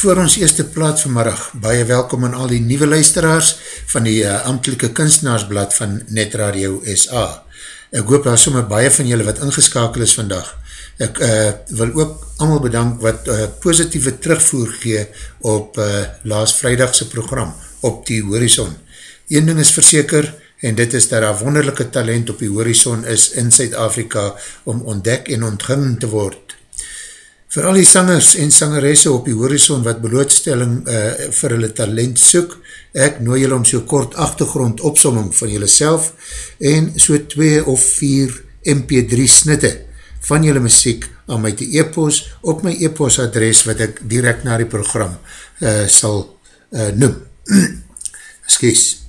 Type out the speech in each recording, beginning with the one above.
Voor ons eerste plaat vanmiddag, baie welkom aan al die nieuwe luisteraars van die uh, Amtelike Kunstenaarsblad van Net Radio SA. Ek hoop daar sommer baie van julle wat ingeskakel is vandag. Ek uh, wil ook allemaal bedank wat uh, positieve terugvoer gee op uh, laas vrijdagse program op die horizon. Een ding is verseker, en dit is dat daar wonderlijke talent op die horizon is in Suid-Afrika om ontdek en ontging te word vir al die sangers en sangeresse op die horizon wat blootstelling uh, vir hulle talent soek, ek nooi julle om so kort achtergrond opsomming van julle self en so 2 of 4 MP3 snitte van julle muziek aan my te e-post op my e-post adres wat ek direct na die program uh, sal uh, noem. Excuse.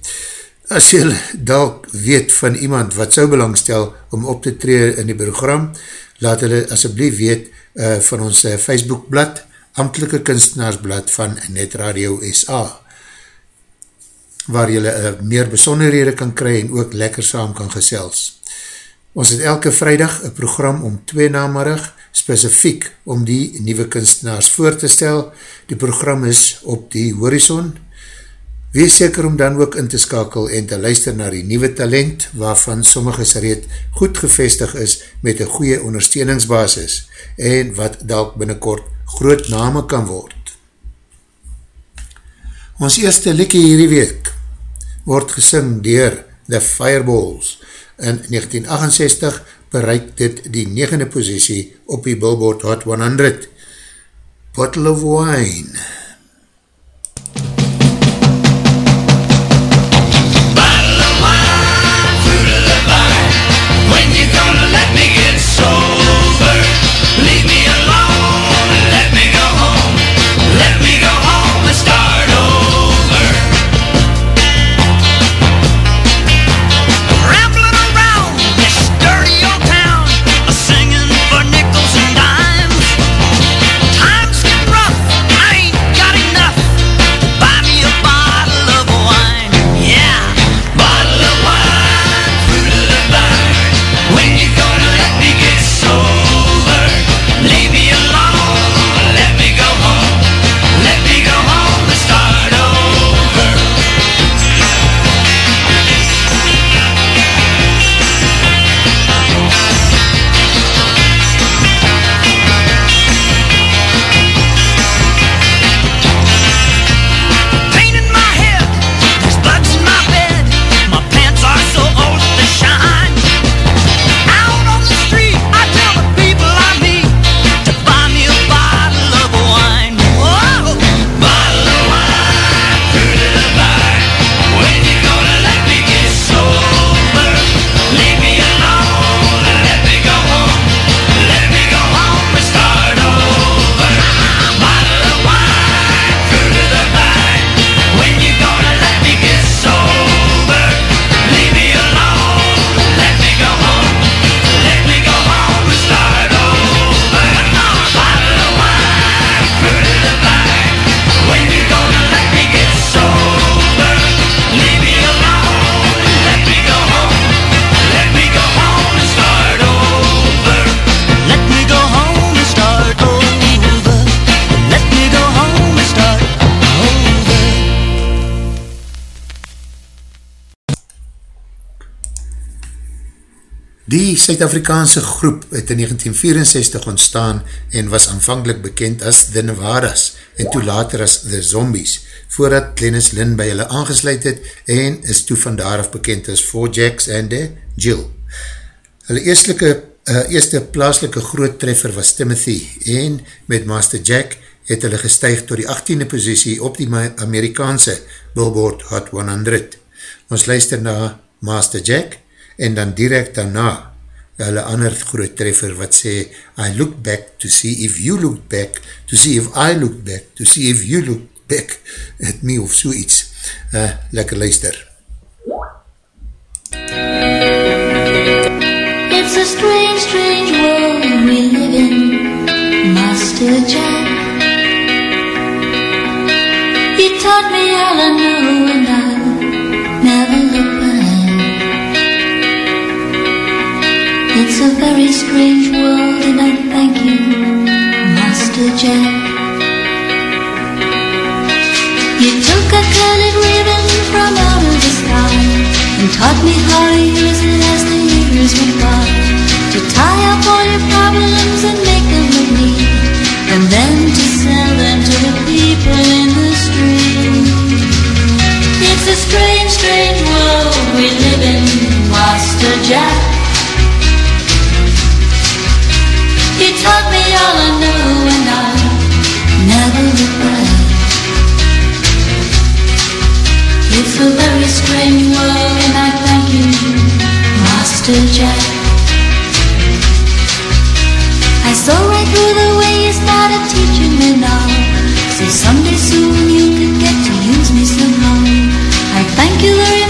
As julle dalk weet van iemand wat sou belangstel om op te tree in die program, laat hulle asjeblief weet uh, van ons uh, Facebookblad, Amtelike Kunstenaarsblad van Net Radio SA, waar jylle uh, meer besonderhede kan kry en ook lekker saam kan gesels. Ons het elke vrijdag een program om twee namerig, specifiek om die nieuwe kunstenaars voor te stel. Die program is op die horizon. Wees seker om dan ook in te skakel en te luister na die nieuwe talent, waarvan sommiges reed goed gevestig is met een goeie ondersteuningsbasis en wat dalk binnenkort groot name kan word. Ons eerste likkie hierdie week word gesing dier The Fireballs. In 1968 bereik dit die negende posiesie op die Billboard Hot 100. Bottle of Wine. Suid-Afrikaanse groep het in 1964 ontstaan en was aanvankelijk bekend as The Nevadas en toe later as The Zombies, voordat Glennis Lynn by hulle aangesluit het en is toe vandaar af bekend as Four Jacks en The Jill. Hulle eerstelike, uh, eerste plaaslike groot treffer was Timothy en met Master Jack het hulle gestuig tot die 18e posiesie op die Amerikaanse Billboard Hot 100. Ons luister na Master Jack en dan direct daarna hulle ander groot treffer wat sê I look back to see if you look back to see if I look back to see if you look back at me of so iets. Uh, lekker luister. It's a strange, strange world we live in, Master Jack. He taught me all I know and I'll It's a very strange world and I thank you, Master Jack. You took a colored ribbon from out of the sky and taught me how to use it as the years went by to tie up all your problems and make them look neat and then to sell them to the people in the street. It's a strange, strange world we live in, Master Jack. A very strange world and I thank you, Master Jack. I saw right through the way you started teaching me now. Say someday soon you could get to use me somehow. I thank you very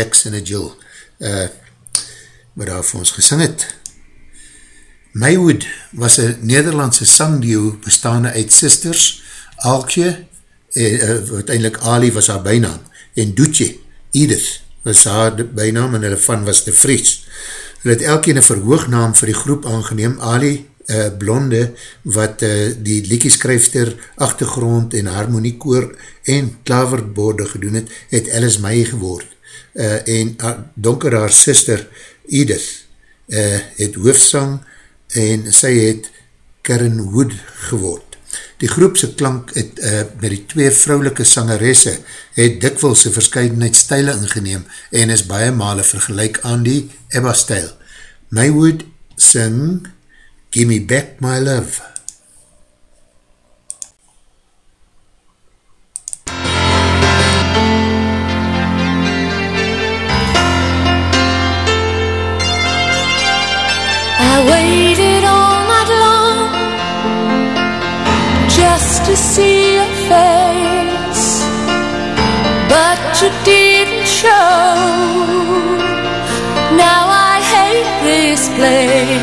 Jackson Jill uh, wat daar vir ons gesing het. Maywood was een Nederlandse sangdio bestaande uit sisters Alkje en, uh, wat eindelijk Ali was haar bijnaam en Doetje, Edith was haar bijnaam en hulle van was de Vries. Hulle het elkeen een verhoognaam vir die groep aangeneem Ali uh, Blonde wat uh, die liekieskryfster achtergrond en harmoniekoor en klaverborde gedoen het, het Alice May geword uh, en uh, donker haar sister Edith uh, het hoofdsang en sy het Karen Wood geword. Die groepse klank het uh, met die twee vrouwelike sangeresse het dikwilse verscheidenheid stijle ingeneem en is baie male vergelijk aan die Ebba-stijl. Maywood sing Give Me Back My Love. To see your face, but you didn't show. Now I hate this place.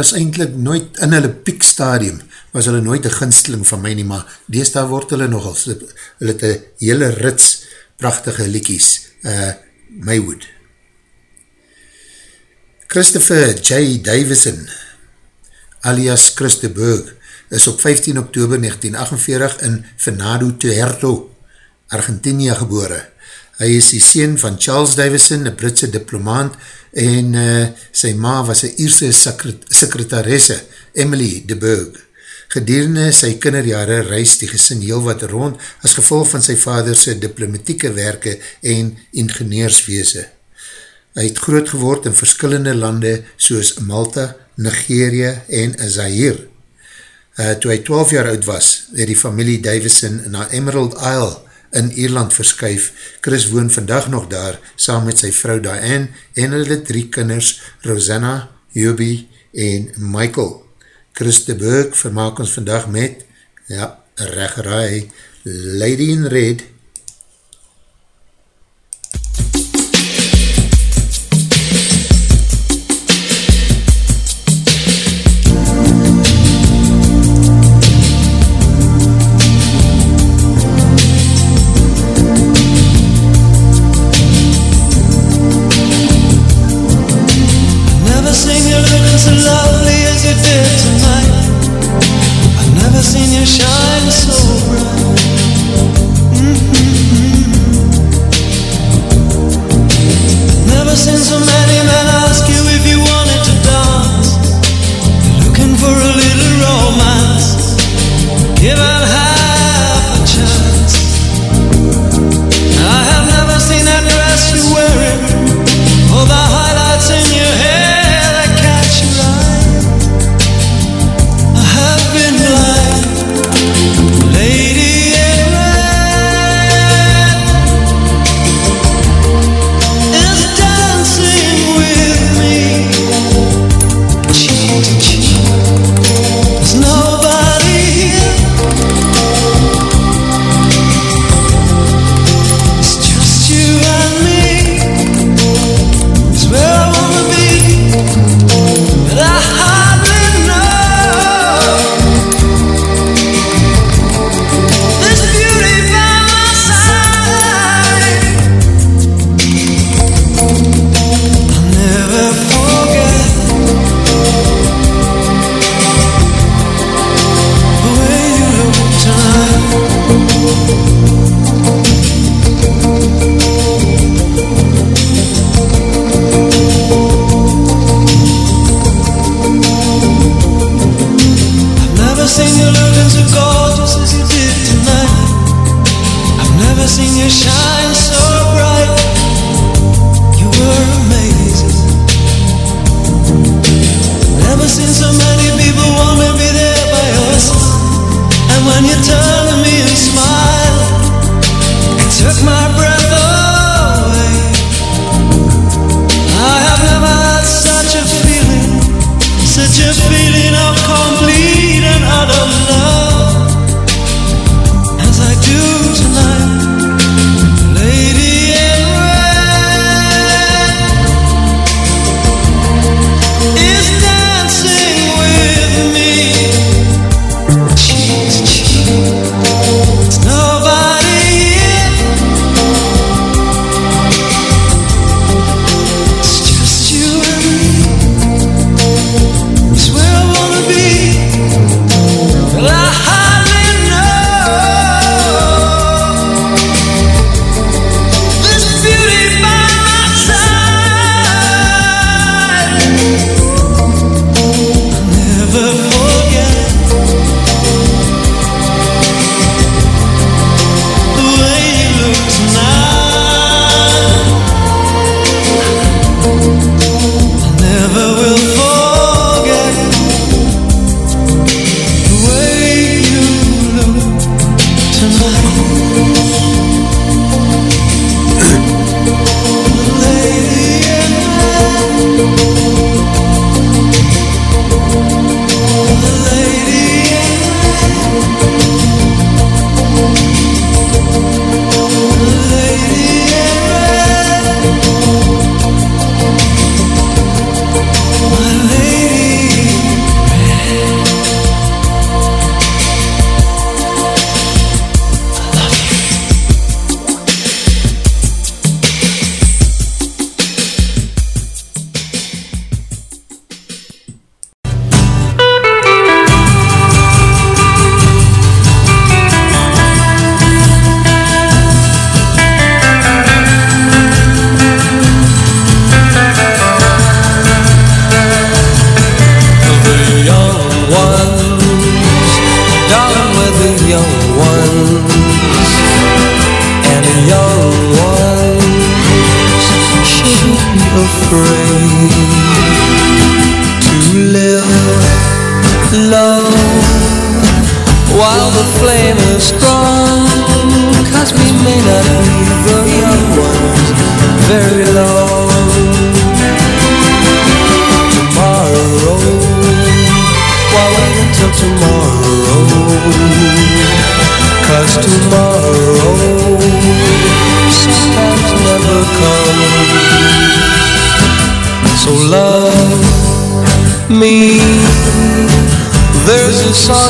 Was eindelijk nooit in hulle piekstadium, was hulle nooit een ginsteling van my nie, maar deesdaar word hulle nogal, hulle het een hele rits prachtige liekies, uh, Maywood. Christopher J. Davison, alias Christenberg, is op 15 oktober 1948 in Venado Tuerto, Argentinia gebore. Hy is die sien van Charles Davison, een Britse diplomaat, en uh, sy ma was een Ierse sekretaresse, Emily de Burg. Gedurende sy kinderjare reis die gesin heel wat rond as gevolg van sy vaderse diplomatieke werke en ingenieursweese. Hy het groot geword in verskillende lande soos Malta, Nigeria en Zaire. Uh, toe hy 12 jaar oud was, het die familie Davison na Emerald Isle in Ierland verskuif. Chris woon vandag nog daar, saam met sy vrou Diane en hulle drie kinders, Rosanna, Hubie en Michael. Chris de Burg vermaak ons vandag met, ja, reggeraai, Lady in Red,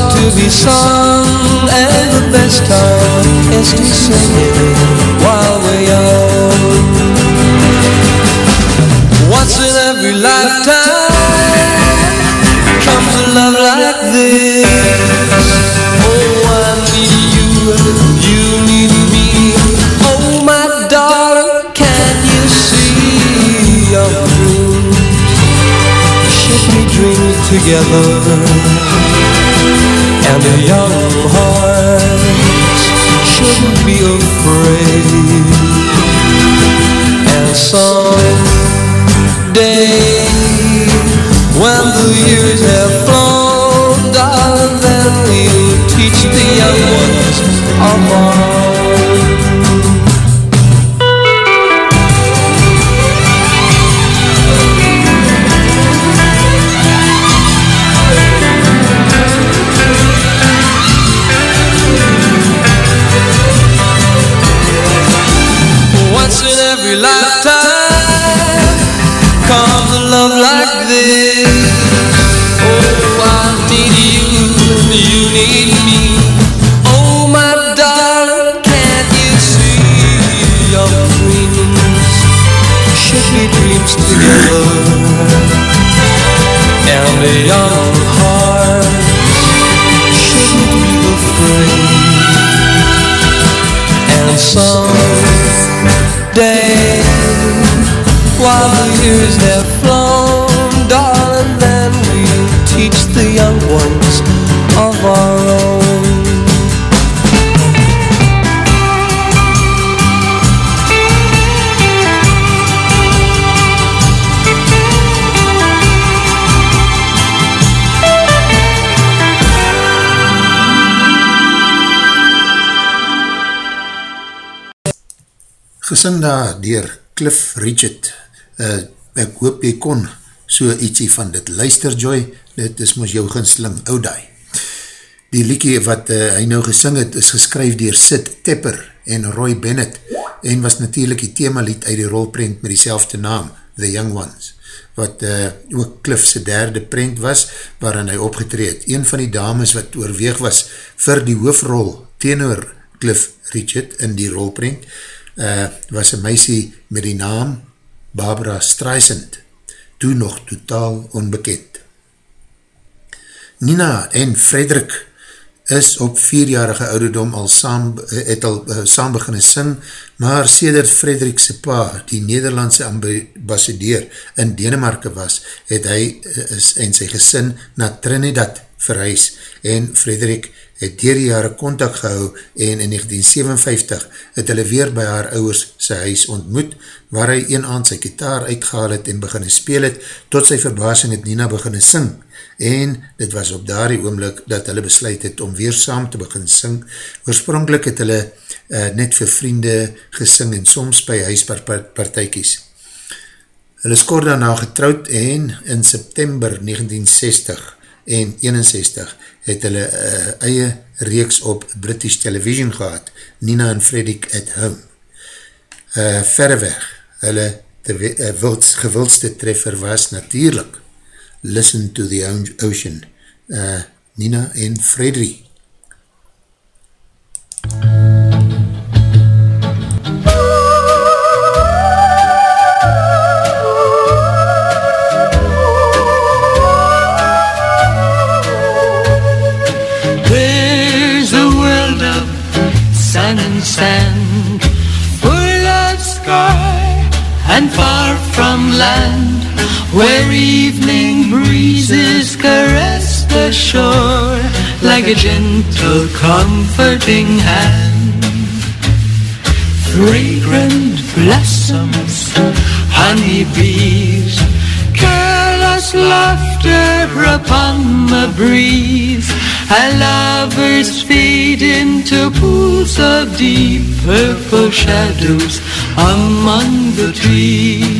to be sung, and the best time is to sing it while we're young. Once in every lifetime comes a love like this. Oh, I need you, you need me. Oh, my darling, can you see your dreams? Should we dream together? And the young hearts shouldn't be afraid. And someday, when the years have flown, darling, then we'll teach the young ones of our Gesing daar dier Cliff Richard, uh, ek hoop jy kon so ietsie van dit luister Joy, dit is moos jou ginsling oudai. Die liekie wat uh, hy nou gesing het, is geskryf dier Sid Tepper en Roy Bennett en was natuurlijk die themalied uit die rolprent met die naam, The Young Ones, wat uh, ook Cliffse derde prent was, waarin hy opgetreed. Een van die dames wat oorweeg was vir die hoofrol tenor Cliff Richard in die rolprent, uh, was een meisie met die naam Barbara Streisand, toe nog totaal onbekend. Nina en Frederik is op vierjarige ouderdom al saam, het al uh, saam beginne sing, maar sedert Frederikse pa, die Nederlandse ambassadeur in Denemarke was, het hy uh, is, en sy gesin na Trinidad verhuis en Frederik het dier die jare contact gehou en in 1957 het hulle weer by haar ouwers sy huis ontmoet, waar hy een aan sy kitaar uitgehaal het en beginne speel het, tot sy verbasing het Nina beginne sing en dit was op daardie oomlik dat hulle besluit het om weer saam te begin sing. Oorspronkelijk het hulle uh, net vir vriende gesing en soms by huispartijkies. Hulle skor daarna getrouwd en in September 1960 en 61 het hulle uh, eie reeks op British Television gehad, Nina en Fredrik at Home. Uh, verreweg, hulle de, uh, gewildste treffer was natuurlijk Listen to the Ocean, uh, Nina en Fredri. From land where evening breezes caress the shore like a gentle comforting hand. Fragrant blossoms, honey bees, careless laughter upon summer breeze And lovers fade into pools of deep purple shadows Among the trees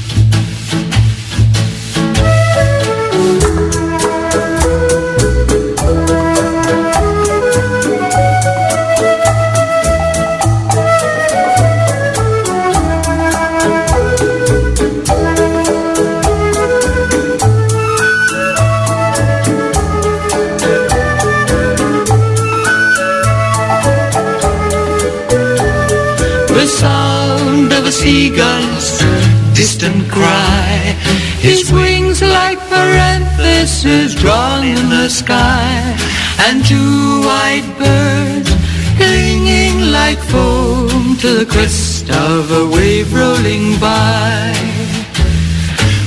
seagull's distant cry. His wings like parentheses drawn in the sky. And two white birds clinging like foam To the crest of a wave rolling by.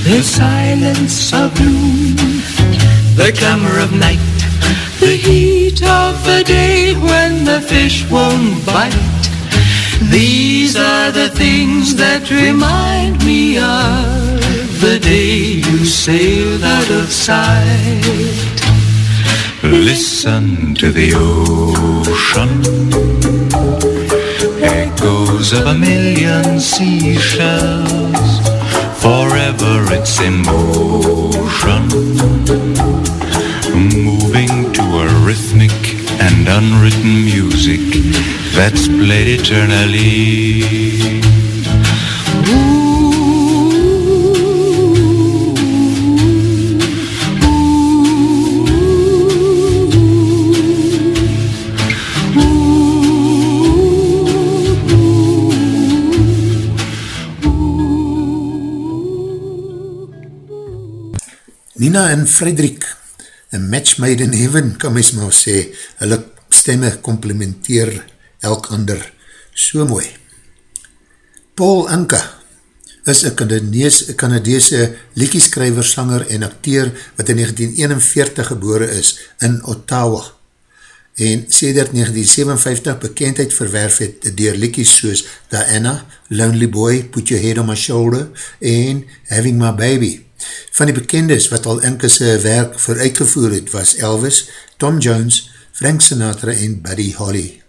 The silence of noon The clamor of night The heat of the day when the fish won't bite these are the things that remind me of the day you sailed out of sight. Listen to the ocean, echoes of a million seashells. Forever it's in motion, moving to a rhythmic and unwritten music that's played eternally. Nina en Frederik, a match made in heaven, kan mys maar sê, hulle stemme complementeer elk ander so mooi. Paul Anka is een Canadeese, Canadeese liekieskrijver, sanger en acteur wat in 1941 gebore is in Ottawa en sedert 1957 bekendheid verwerf het dier liekies soos Diana, Lonely Boy, Put Your Head on My Shoulder en Having My Baby. Van die bekendes wat al inkese werk vooruitgevoer het was Elvis, Tom Jones, Frank Sinatra en Buddy Holly.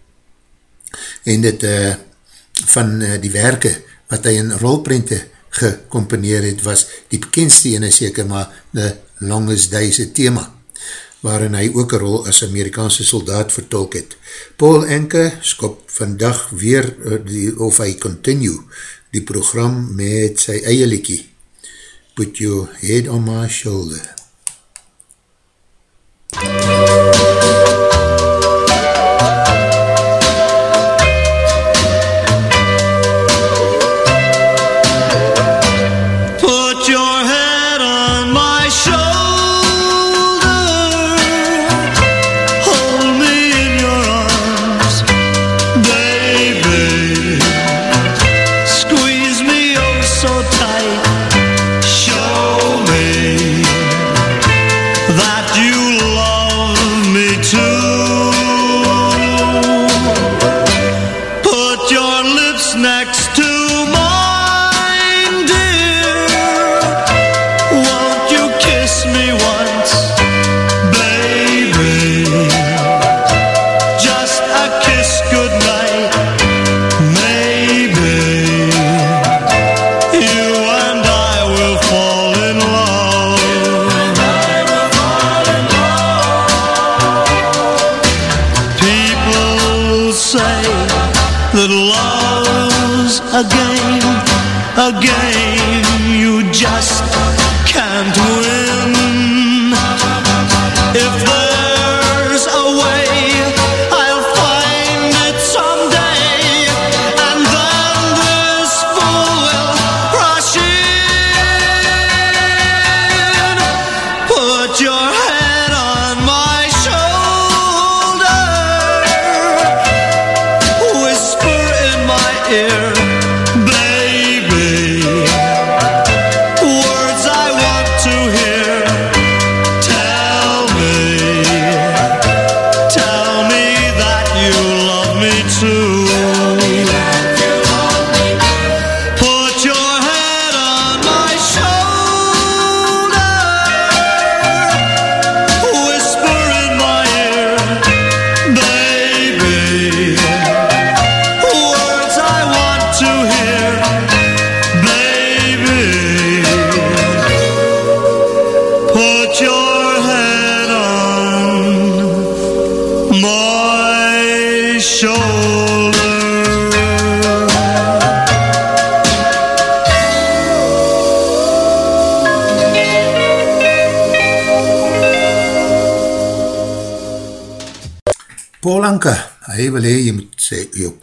En dit uh, van uh, die werke wat hy in rolprente gecomponeer het was die bekendste ene seker maar The Longest Days thema waarin hy ook een rol as Amerikaanse soldaat vertolk het. Paul Enke skop vandag weer uh, die, of hy continue die program met sy eie liekie Put your head on my shoulder. Put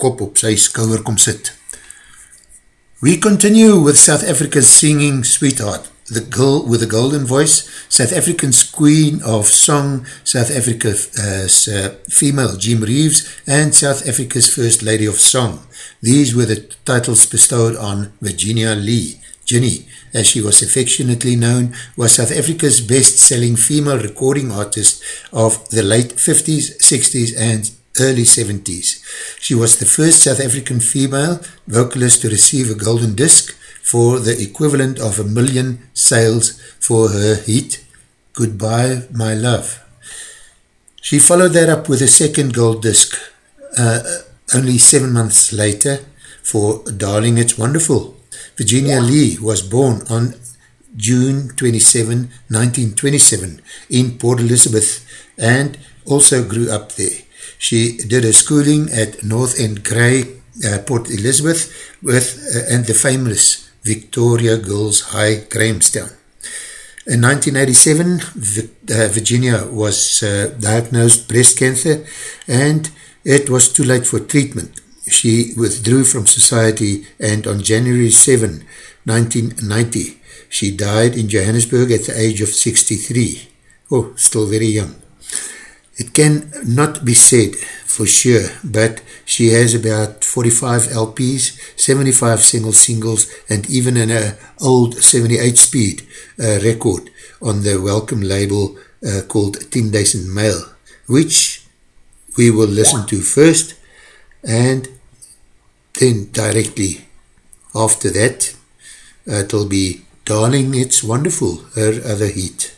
kop op sy skouwer kom sit. We continue with South Africa's singing sweetheart, the girl with the golden voice, South African's queen of song, South Africa's uh, female Jim Reeves, and South Africa's first lady of song. These were the titles bestowed on Virginia Lee. Ginny, as she was affectionately known, was South Africa's best-selling female recording artist of the late 50s, 60s, and early 70s. She was the first South African female vocalist to receive a golden disc for the equivalent of a million sales for her hit, Goodbye My Love. She followed that up with a second gold disc uh, only seven months later for Darling It's Wonderful. Virginia Lee was born on June 27, 1927 in Port Elizabeth and also grew up there. She did her schooling at North End Grey, uh, Port Elizabeth with uh, and the famous Victoria Girls High Grahamstown. In 1987, Vi- uh, Virginia was uh, diagnosed breast cancer and it was too late for treatment. She withdrew from society and on January 7, 1990, she died in Johannesburg at the age of 63. Oh, still very young. It can not be said for sure, but she has about 45 LPs, 75 single singles, and even an uh, old 78 speed uh, record on the welcome label uh, called 10,000 Mail, which we will listen to first, and then directly after that, uh, it'll be Darling, It's Wonderful, her other hit.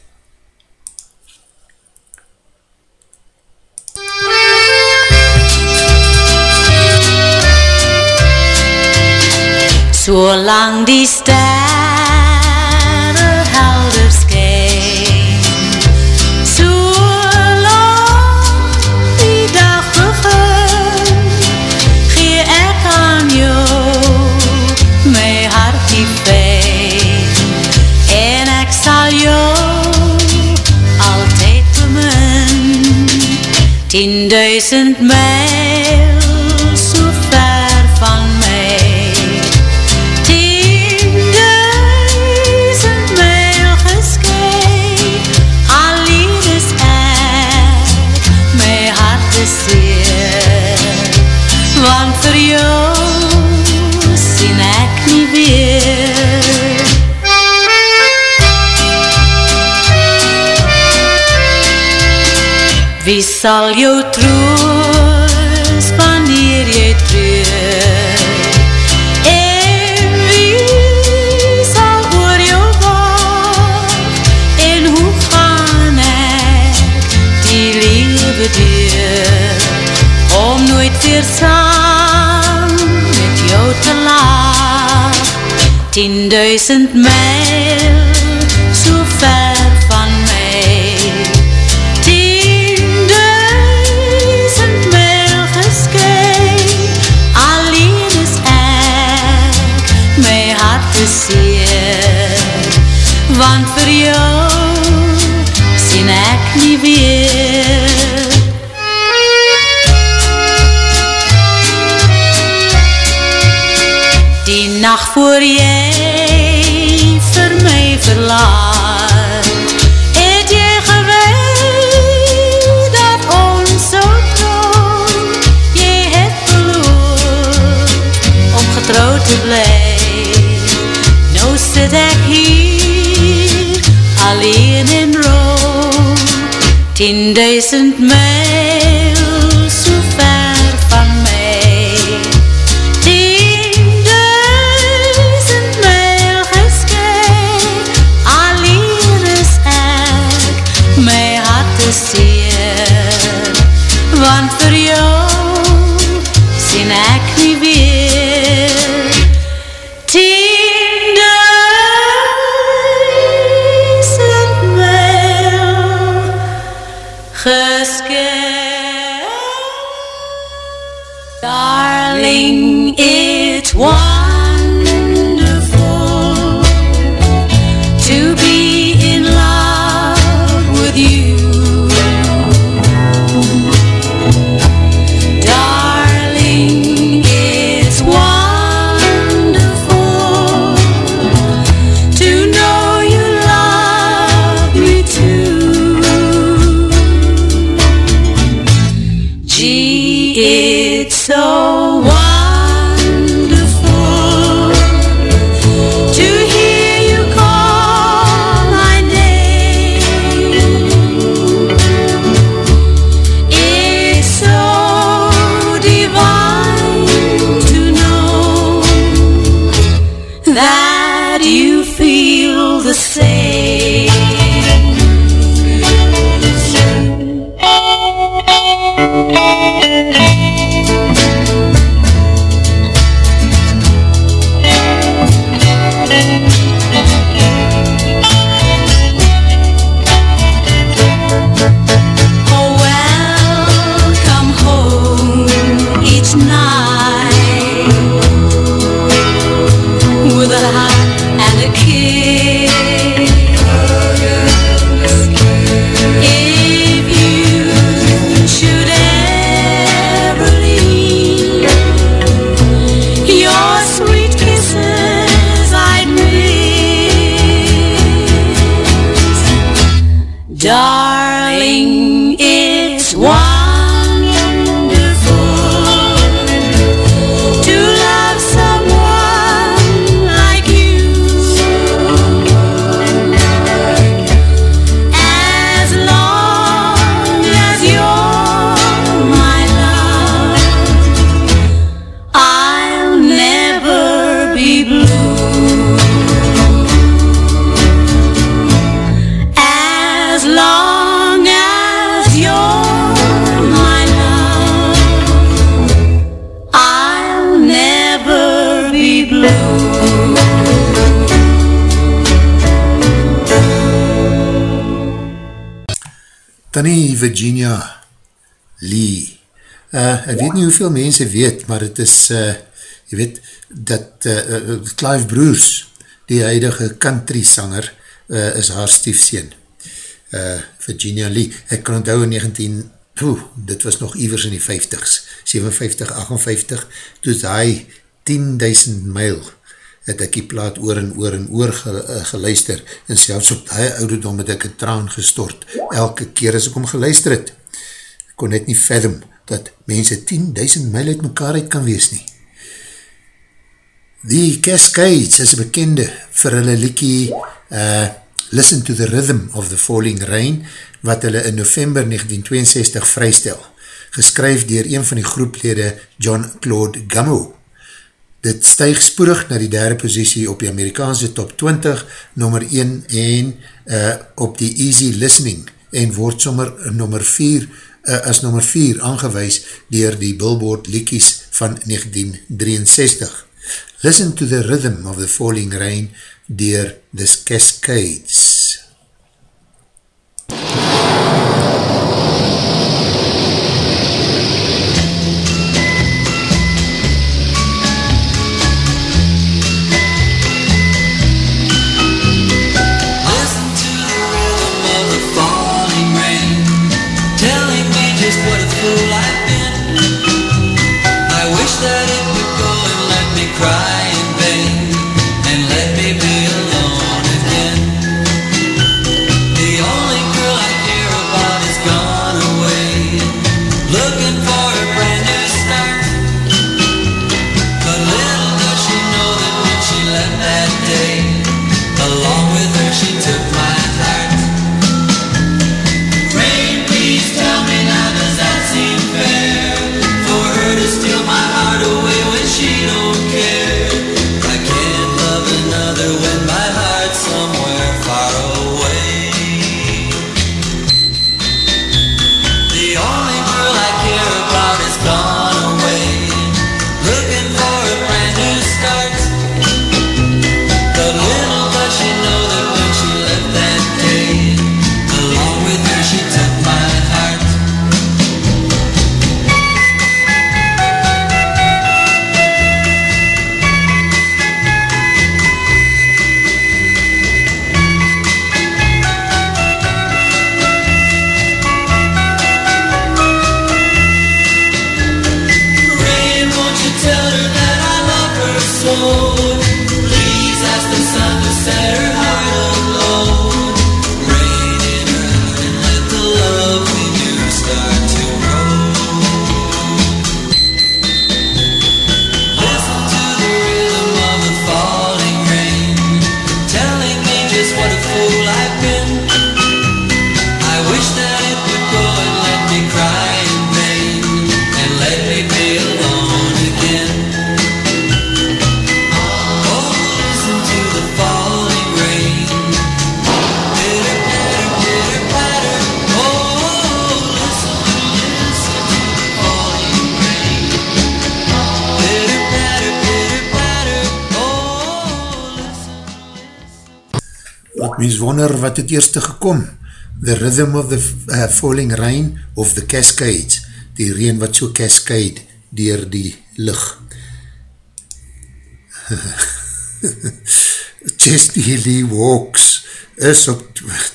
Zolang die sterre helder skyn Zolang die dag begin Gee ek aan jou my hartie pijn En ek sal jou altyd bemin. Tienduisend mijl sal jou troos wanneer jy treur? En wie sal oor jou waak? En hoe gaan ek die lewe deur? Om nooit weer saam met jou te laag. Tienduisend mijl alleen en rood Tienduisend mijl Virginia Lee. Uh, ek weet nie hoeveel mense weet, maar het is, uh, jy weet, dat uh, Clive Broers, die huidige country sanger, uh, is haar stiefseen. Uh, Virginia Lee. Ek kan onthou in 19, oeh, dit was nog ivers in die 50s, 57, 58, toe hy 10.000 myl het ek die plaat oor en oor en oor ge, uh, geluister en selfs op die ouderdom het ek een traan gestort elke keer as ek om geluister het. Ek kon net nie fathom dat mense 10.000 myl uit mekaar uit kan wees nie. Die Cascades is bekende vir hulle liekie uh, Listen to the Rhythm of the Falling Rain wat hulle in november 1962 vrystel, geskryf dier een van die groeplede John Claude Gummo. Dit stuig spoedig na die derde positie op die Amerikaanse top 20, nummer 1 en uh, op die Easy Listening en word sommer nummer 4 uh, as nummer 4 aangewees dier die Billboard Likies van 1963. Listen to the Rhythm of the Falling Rain dier The Cascades. Wonder wat het eerste gekom? The Rhythm of the uh, Falling Rain of the Cascades, die reen wat so cascade dier die lucht. Chesty Lee Walks is op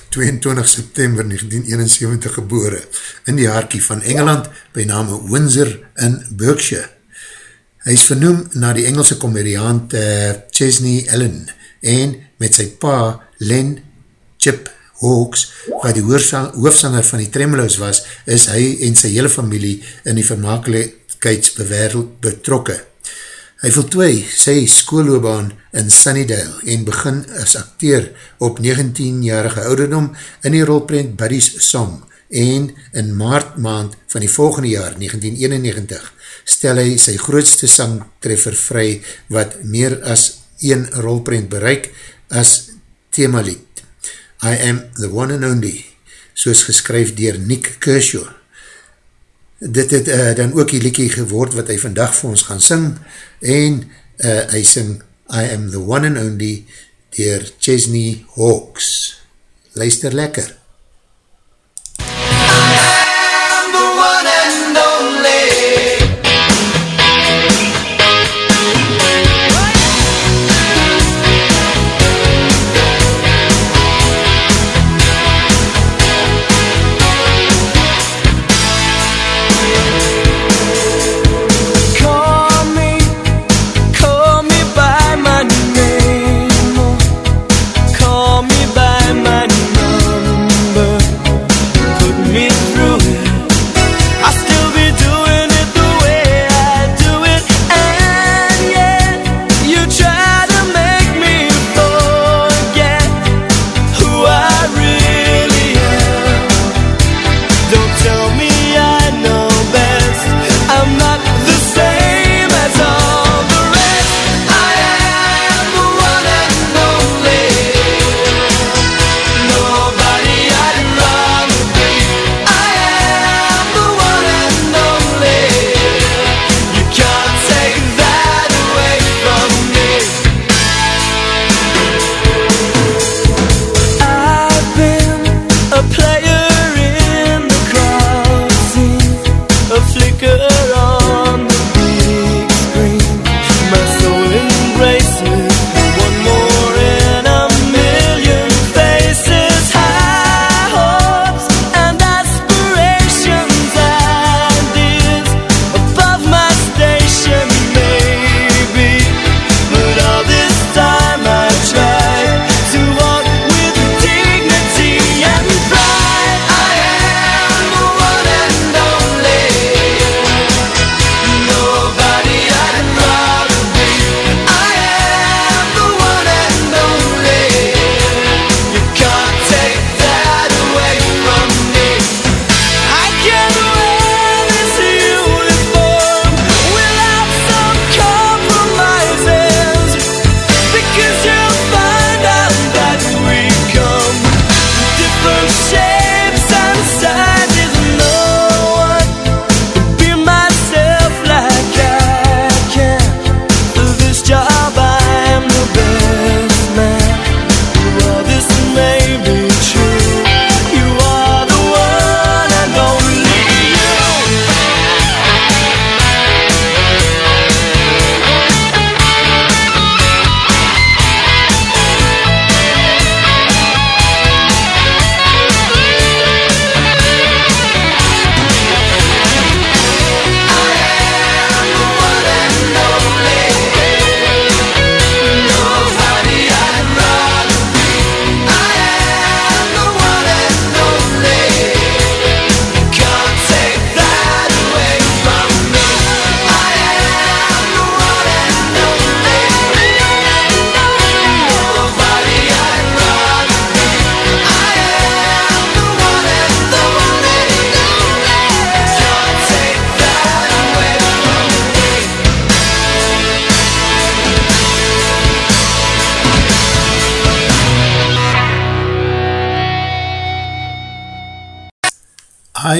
22 september 1971 gebore in die haarkie van Engeland by name Windsor in Berkshire. Hy is vernoem na die Engelse komediant uh, Chesney Ellen en met sy pa Len Chip Hawks, wat die hoofsanger van die Tremolos was, is hy en sy hele familie in die vermakelijkheidsbewereld betrokke. Hy voltooi sy skoolloobaan in Sunnydale en begin as acteur op 19-jarige ouderdom in die rolprent Buddy's Song en in maart maand van die volgende jaar, 1991, stel hy sy grootste sangtreffer vry wat meer as een rolprent bereik as themalied. I am the one and only, soos geskryf dier Nick Kershaw. Dit het uh, dan ook die liekie geword wat hy vandag vir ons gaan sing en uh, hy sing I am the one and only dier Chesney Hawks. Luister lekker.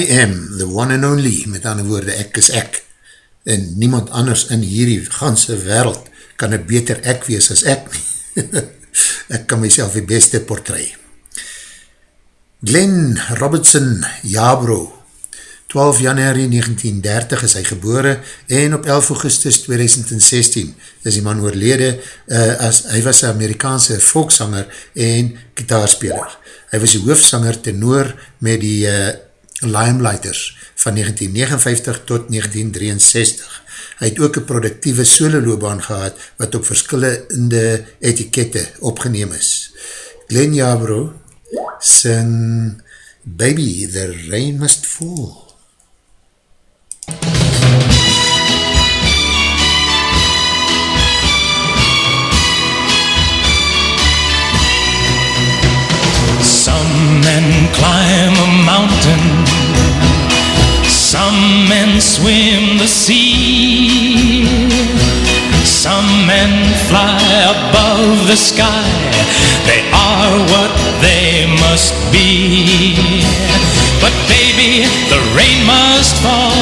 I am the one and only, met ander woorde, ek is ek, en niemand anders in hierdie ganse wereld kan het beter ek wees as ek nie. ek kan myself die beste portret. Glenn Robertson Jabro, 12 januari 1930 is hy gebore en op 11 augustus 2016 is die man oorlede uh, as hy was een Amerikaanse volkszanger en kitaarspeler. Hy was die hoofdzanger tenor met die uh, Limelighters van 1959 tot 1963. Hy het ook een productieve soloobaan gehad wat op verskillende etikette opgeneem is. Glenn Jabro sing Baby, the rain must fall. Some men climb a mountain, some men swim the sea, some men fly above the sky. They are what they must be. But baby, the rain must fall.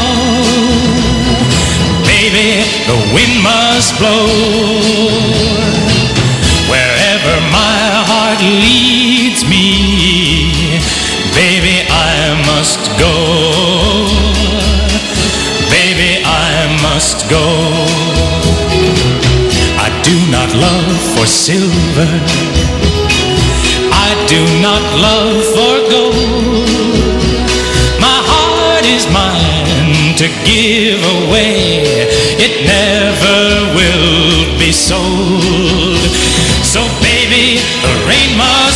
Baby, the wind must blow. Wherever my heart leads me, baby, I must go. Go. I do not love for silver. I do not love for gold. My heart is mine to give away. It never will be sold. So baby, the rain must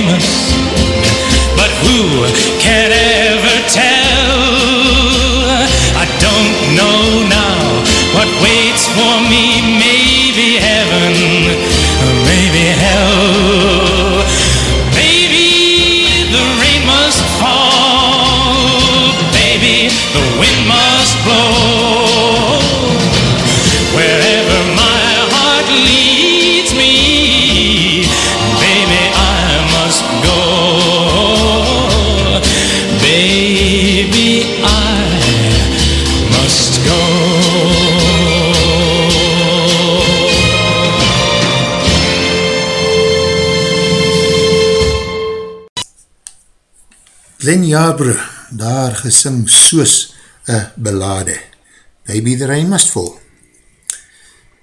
famous, Glenn Jabro, daar gesing soos een belade. Baby the rain must fall.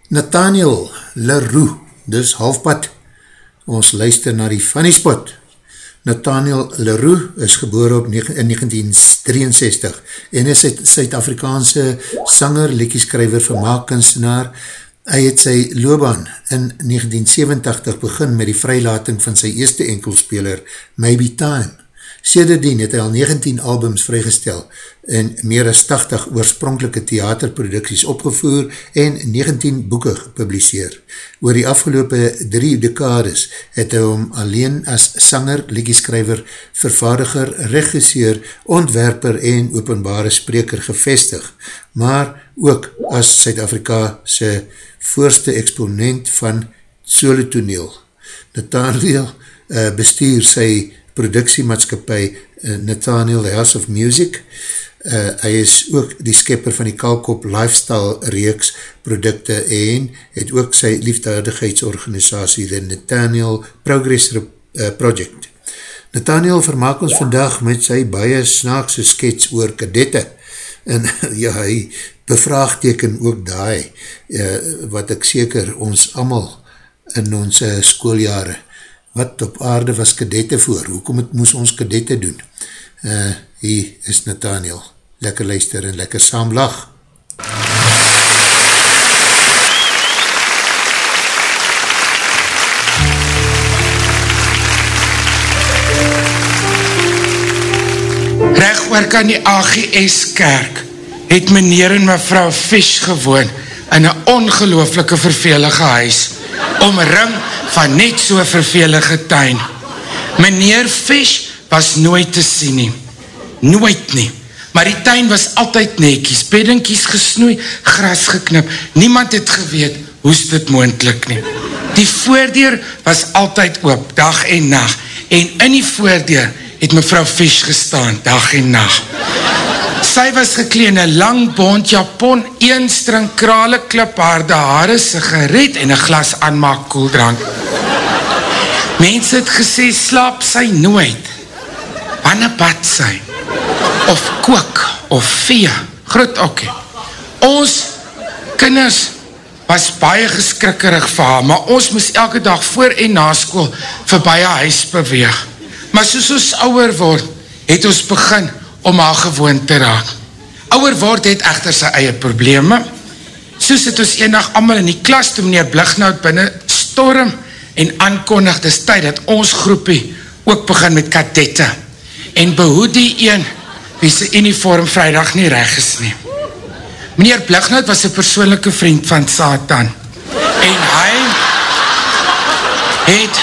Nathaniel Leroux, dus halfpad. Ons luister na die funny spot. Nathaniel Leroux is geboor op in 1963 en is een Suid-Afrikaanse sanger, lekkieskrijver, vermaakkunstenaar. Hy het sy loopbaan in 1987 begin met die vrylating van sy eerste enkelspeler, Maybe Time. Sederdien het hy al 19 albums vrygestel en meer as 80 oorspronkelike theaterproducties opgevoer en 19 boeken gepubliseer. Oor die afgelopen drie dekades het hy hom alleen as sanger, lekkieskrijver, vervaardiger, regisseur, ontwerper en openbare spreker gevestig, maar ook as Suid-Afrika sy voorste exponent van solotoneel. Nathaniel uh, bestuur sy productiemaatskapie uh, Nathaniel The House of Music. Uh, hy is ook die skepper van die Kalkop Lifestyle reeks producte en het ook sy liefdadigheidsorganisatie The Nathaniel Progress uh, Project. Nathaniel vermaak ons vandag met sy baie snaakse skets oor kadette en ja, hy bevraagteken ook daai uh, wat ek seker ons amal in ons uh, schooljare wat op aarde was kadette voor, hoekom het moes ons kadette doen? Uh, hier is Nathaniel, lekker luister en lekker saam lag. Reg oor kan die AGS kerk het meneer en mevrou Fish gewoon in een ongelooflike vervelige huis. omring van net so vervelige tuin. Meneer Fish was nooit te sien nie. Nooit nie. Maar die tuin was altyd nekies, beddinkies gesnoei, gras geknip. Niemand het geweet hoes dit moendlik nie. Die voordeur was altyd oop, dag en nacht. En in die voordeur het mevrou Fish gestaan, dag en nacht. Sy was geklee in lang bond japon, een string krale kliphaarde haare, sigaret en een glas aanmaak koeldrank. Mens het gesê, slaap sy nooit. Wanneer bad sy? Of kook, of vee, groot okkie. Ons kinders was baie geskrikkerig vir haar, maar ons moes elke dag voor en na school vir baie huis beweeg. Maar soos ons ouwer word, het ons begin om haar gewoon te raak. Ouwer word het echter sy eie probleme. Soos het ons enig allemaal in die klas toe meneer Blignout binnen storm en aankondig dis tyd dat ons groepie ook begin met kadette en behoed die een wie sy uniform vrijdag nie reg is nie. Meneer Blignout was een persoonlijke vriend van Satan en hy het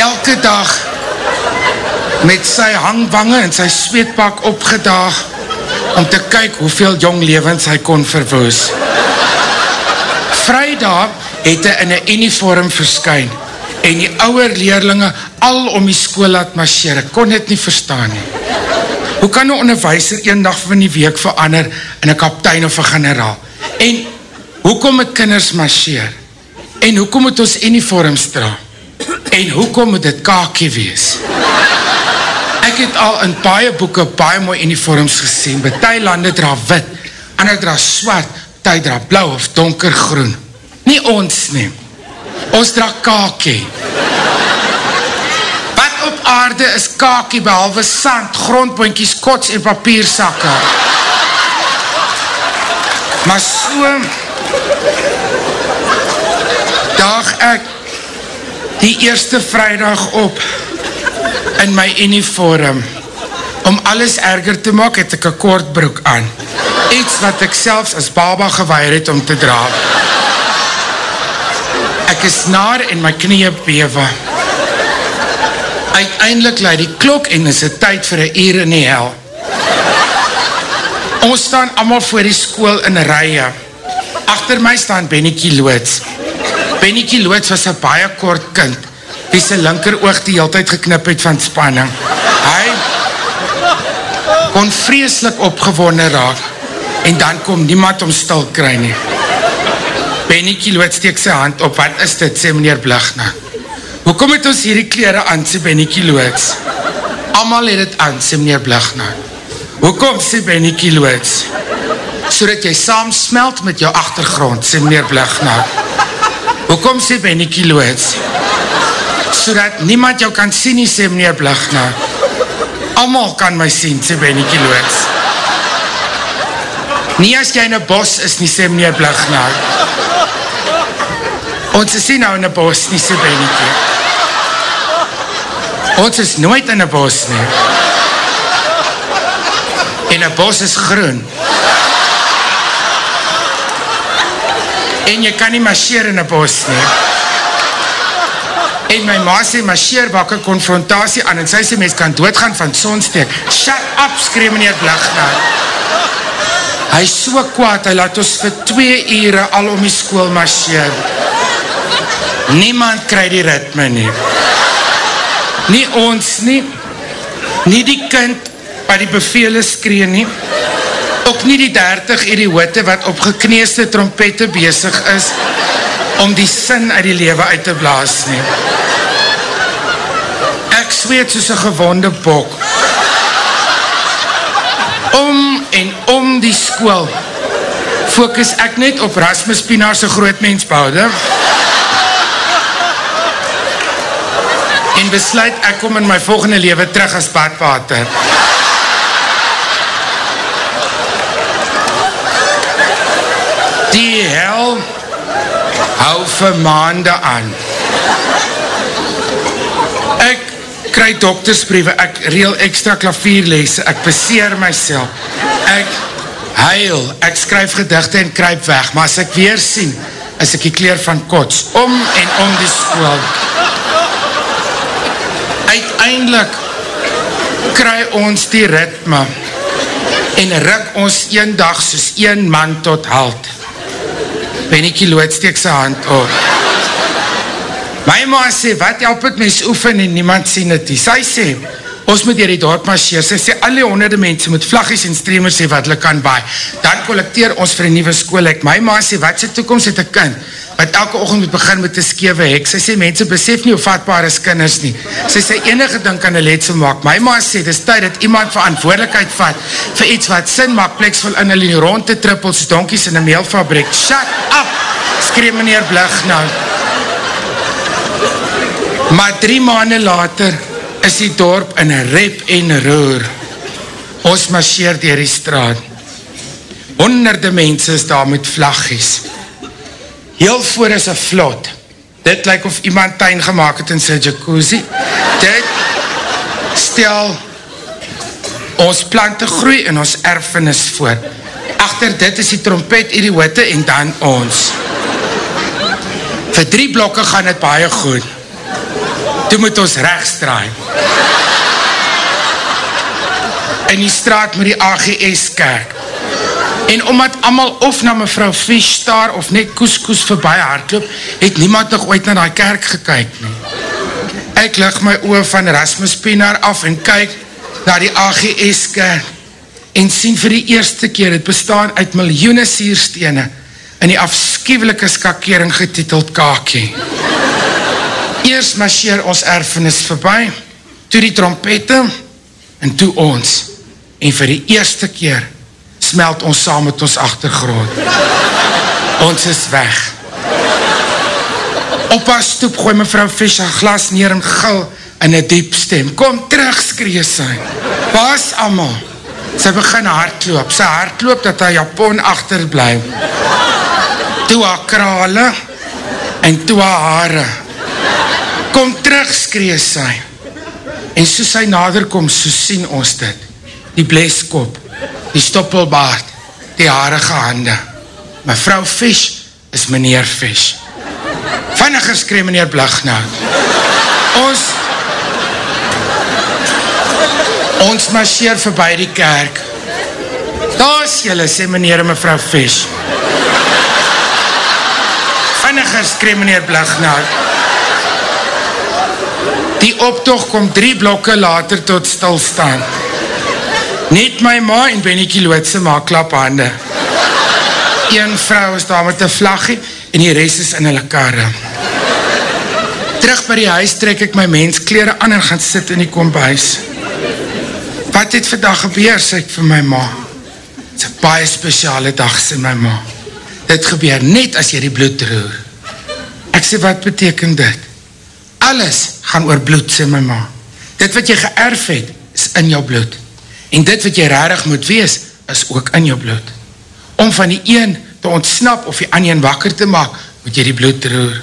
elke dag met sy hangwange en sy sweetpak opgedaag om te kyk hoeveel jong levens hy kon verwoes. Vrijdag het hy in een uniform verskyn en die ouwe leerlinge al om die school laat marcheer. Ek kon dit nie verstaan nie. Hoe kan een onderwijser een dag van die week verander in een kaptein of een generaal? En hoekom het kinders marcheer? En hoekom het ons uniforms dra? En hoekom moet dit kakie wees? Ek het al in baie boeken baie mooi uniforms gesien. Betuie lande dra wit, ander dra swart, ty dra blauw of donkergroen. Nie ons nie. Ons dra kakie. Wat op aarde is kakie behalwe sand, grondboinkies, kots en papiersakke? Maar so daag ek die eerste vrijdag op in my uniform om alles erger te maak het ek een kort broek aan. Iets wat ek selfs as baba gewaar het om te dra. Ek is naar en my knie bewe. Uiteindelik laat die klok en is het tyd vir een uur in die hel. Ons staan allemaal voor die school in rye. Achter my staan Bennekie Loods Bennekie Loods was een baie kort kind wie sy linker oog die hele tijd geknip het van spanning. Hy kon vreselik opgewonnen raak en dan kom niemand om stil kry nie. Benny Kiloot steek sy hand op, wat is dit, sê meneer Bligna. Hoekom het ons hierdie kleren aan, sê Benny Kiloot? Amal het het aan, sê meneer Bligna. Hoekom, sê Benny Kiloot? So dat jy saam smelt met jou achtergrond, sê meneer Bligna. Hoekom, sê Benny Kiloot? So dat niemand jou kan sien nie, sê meneer Bligna. Amal kan my sien, sê Bennekie Loods. Nie as jy in een bos is nie, sê meneer Bligna. Ons is nie nou in een bos nie, sê Bennekie. Ons is nooit in een bos nie. En een bos is groen. En jy kan nie marcheer in een bos nie en my ma sê, marcheer wak een confrontatie aan, en sy sê, mens kan doodgaan van sonsteek. Shut up, skree meneer Bligna. Hy is so kwaad, hy laat ons vir twee ure al om die school marcheer. Niemand krij die ritme nie. Nie ons nie, nie die kind wat die bevele skree nie, ook nie die 30 idiote wat op gekneesde trompette bezig is, om die sin uit die lewe uit te blaas nie. Ek zweet soos een gewonde bok. Om en om die school focus ek net op Rasmus Pinaarse grootmensboude en besluit ek kom in my volgende lewe terug as badwater. Die hel hou vir maande aan. Ek kry doktersbriewe, ek reel extra klavierlese, ek beseer myself, ek huil, ek skryf gedigte en kryp weg, maar as ek weer sien, as ek die kleer van kots, om en om die school. Uiteindelik kry ons die ritme en ruk ons een dag soos een man tot halt. Pennekie lood steek sy hand op. My ma sê, wat help het mens oefen en niemand sien het nie. Sy sê, ons moet hier die dorp marcheer. Sy sê, alle honderde mense moet vlaggies en streamers sê wat hulle kan baie. Dan collecteer ons vir die nieuwe school. My ma sê, wat sy toekomst het een kind? Wat elke oogend moet begin met een skewe hek. Sy sê, mense besef nie hoe vatbaar is kinders nie. Sy sê, enige ding kan een letsel maak. My ma sê, dis tyd dat iemand verantwoordelikheid vat vir iets wat sin maak, pleks vol in hulle rond te trippel, soos donkies in een meelfabriek. Shut up! Skree meneer Blig nou. Maar drie maanden later is die dorp in rep en roer. Ons marcheer dier die straat. Honderde mense is daar met vlaggies. Heel voor is een vlot. Dit lyk of iemand tuin gemaakt het in sy jacuzzi. Dit stel ons plante groei en ons erfenis voor. Achter dit is die trompet idiote en dan ons. Voor drie blokke gaan het baie goed toe moet ons rechts draai. In die straat met die AGS kerk. En omdat allemaal of na mevrou Fisch staar of net koes koes voorbij hardloop, het niemand nog ooit na die kerk gekyk nie. Ek lig my oor van Rasmus Pienaar af en kyk na die AGS kerk en sien vir die eerste keer het bestaan uit miljoene sierstene in die afskiewelike skakering getiteld kakie. Eers marcheer ons erfenis voorbij, toe die trompette, en toe ons. En vir die eerste keer smelt ons saam met ons achtergrond. Ons is weg. Op haar stoep gooi mevrou Fischer glas neer en gil in een diep stem. Kom terug, skree sy. Waar is allemaal? Sy begin hardloop. Sy hardloop dat haar Japon achterblijf. Toe haar krale en toe haar haare kom terug, skree sy. En soos sy nader kom, so sien ons dit. Die bleskop, die stoppelbaard, die harige hande. Mevrou Fisch is meneer Fisch. Vinniger skree meneer Blagna. Ons ons marcheer voorbij die kerk. Daar is jylle, sê meneer en mevrou Fisch. Vinniger skree meneer. Vinniger Die optocht kom drie blokke later tot stilstaan. Net my ma en Bennekie Lootse maak klap hande. Een vrou is daar met een vlaggie en die rest is in hulle karre. Terug by die huis trek ek my mens kleren aan en gaan sit in die kombuis. Wat het vandag gebeur, sê ek vir my ma. Het is een baie speciale dag, sê my ma. Dit gebeur net as jy die bloed roer. Ek sê, wat beteken dit? Alles gaan oor bloed, sê my ma. Dit wat jy geërf het, is in jou bloed. En dit wat jy rarig moet wees, is ook in jou bloed. Om van die een te ontsnap of die ander wakker te maak, moet jy die bloed roer.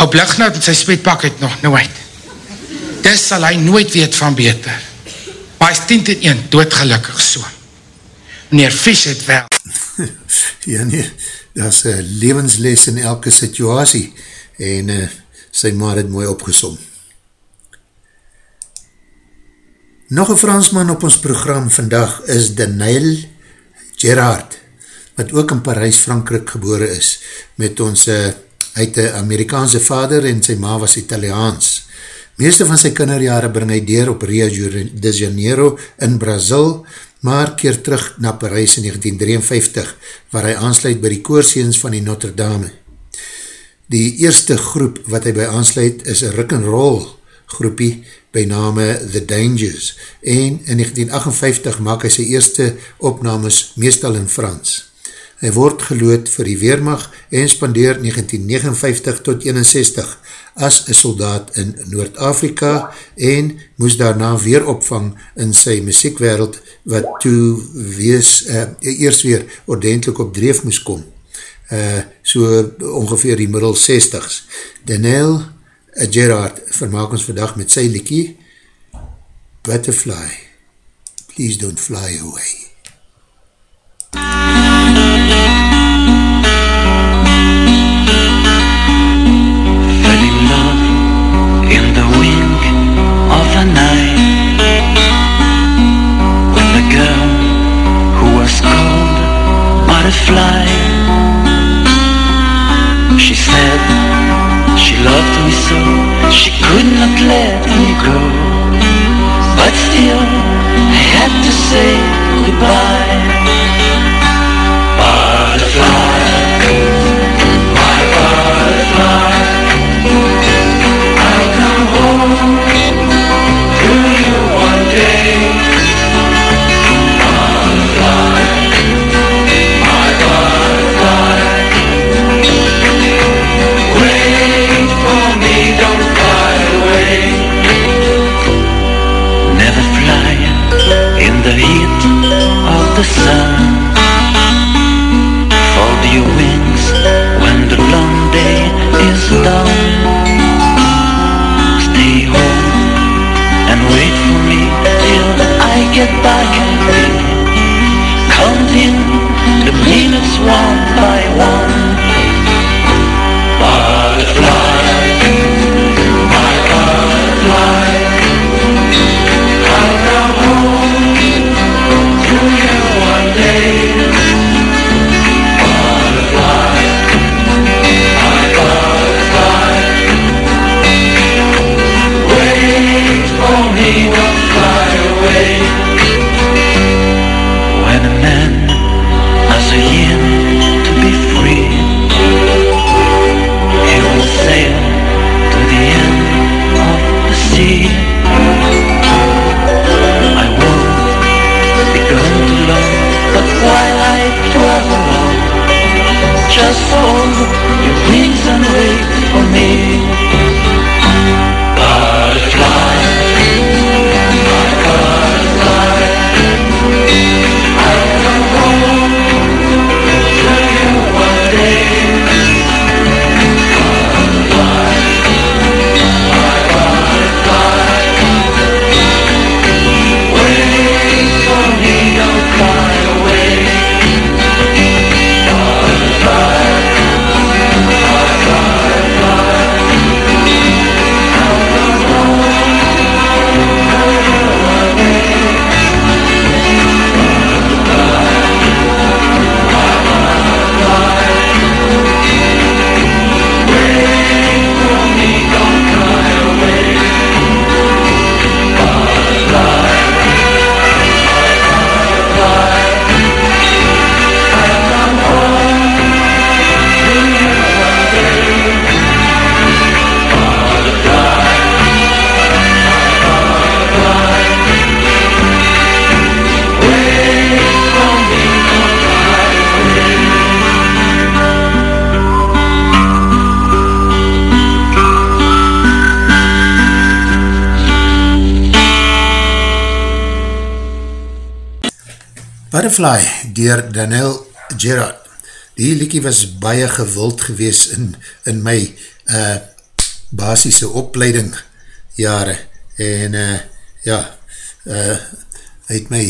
Ou Blignat met sy spetpak het nog nooit. Dis sal hy nooit weet van beter. Maar hy is 10 ten 1 doodgelukkig so. Meneer Fisch het wel. ja nee, dat is een levensles in elke situasie. En uh, sy maar het mooi opgesom. Nog een Fransman op ons program vandag is Daniel Gerard, wat ook in Parijs, Frankrijk gebore is, met ons uh, uit een Amerikaanse vader en sy ma was Italiaans. Meeste van sy kinderjare bring hy deur op Rio de Janeiro in Brazil, maar keer terug na Parijs in 1953, waar hy aansluit by die koorseens van die Notre Dame. Die eerste groep wat hy by aansluit is een Rick and Roll groepie by name The Dangers en in 1958 maak hy sy eerste opnames meestal in Frans. Hy word gelood vir die Weermacht en spandeer 1959 tot 61 as een soldaat in Noord-Afrika en moes daarna weer opvang in sy muziekwereld wat toe wees, uh, eerst weer ordentlik op dreef moes kom. Uh, so ongeveer die middel 60s. Daniel uh, Gerard vermaak ons vandag met sy liekie Butterfly. Please Don't Fly Away. Pretty love in the wink of a night. When the girl who was called Butterfly. loved me so She could not let me go. But still I had to say goodbye. The sun. Butterfly, dier Daniel Gerard. Die liekie was baie gewild gewees in, in my uh, basisse opleiding jare en uh, ja, uh, hy het my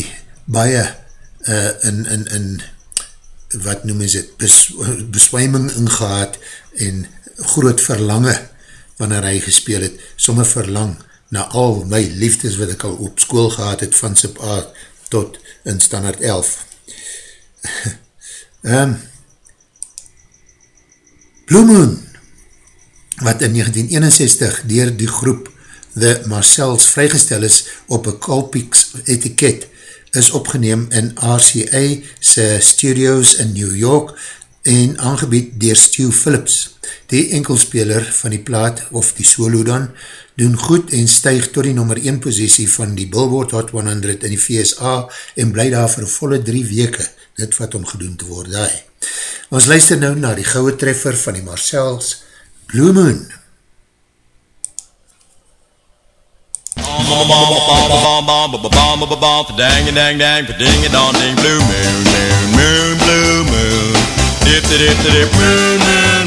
baie uh, in, in, in wat noem is het, bes, beswijming ingehaad en groot verlange wanneer hy gespeel het, sommer verlang na al my liefdes wat ek al op school gehad het van sub A tot in standaard 11. um, Blue Moon, wat in 1961 dier die groep The Marcells vrygestel is op een Colpix etiket, is opgeneem in RCA se studios in New York en aangebied dier Stu Phillips. Die enkelspeler van die plaat, of die solo dan, doen goed en stuig tot die nummer 1 posiesie van die Billboard Hot 100 in die VSA en bly daar vir volle drie weke, dit wat om gedoen te word daai. Ons luister nou na die gouwe treffer van die Marcells, Blue Moon. Dang dang dang, ding dong ding, blue moon, moon, moon, blue moon. Dip dip dip, moon, moon,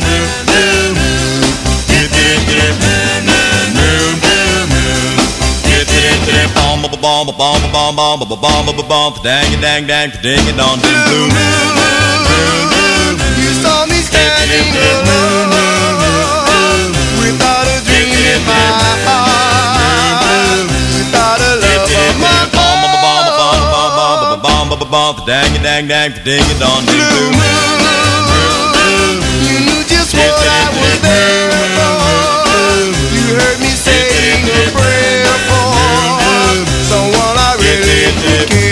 bomb bomb bomb bomb bomb bomb bomb dang dang dang ding it on ding blue moon you saw me standing alone without a dream in my heart without a love of my own bomb bomb bomb bomb bomb bomb dang dang dang ding it on ding blue moon que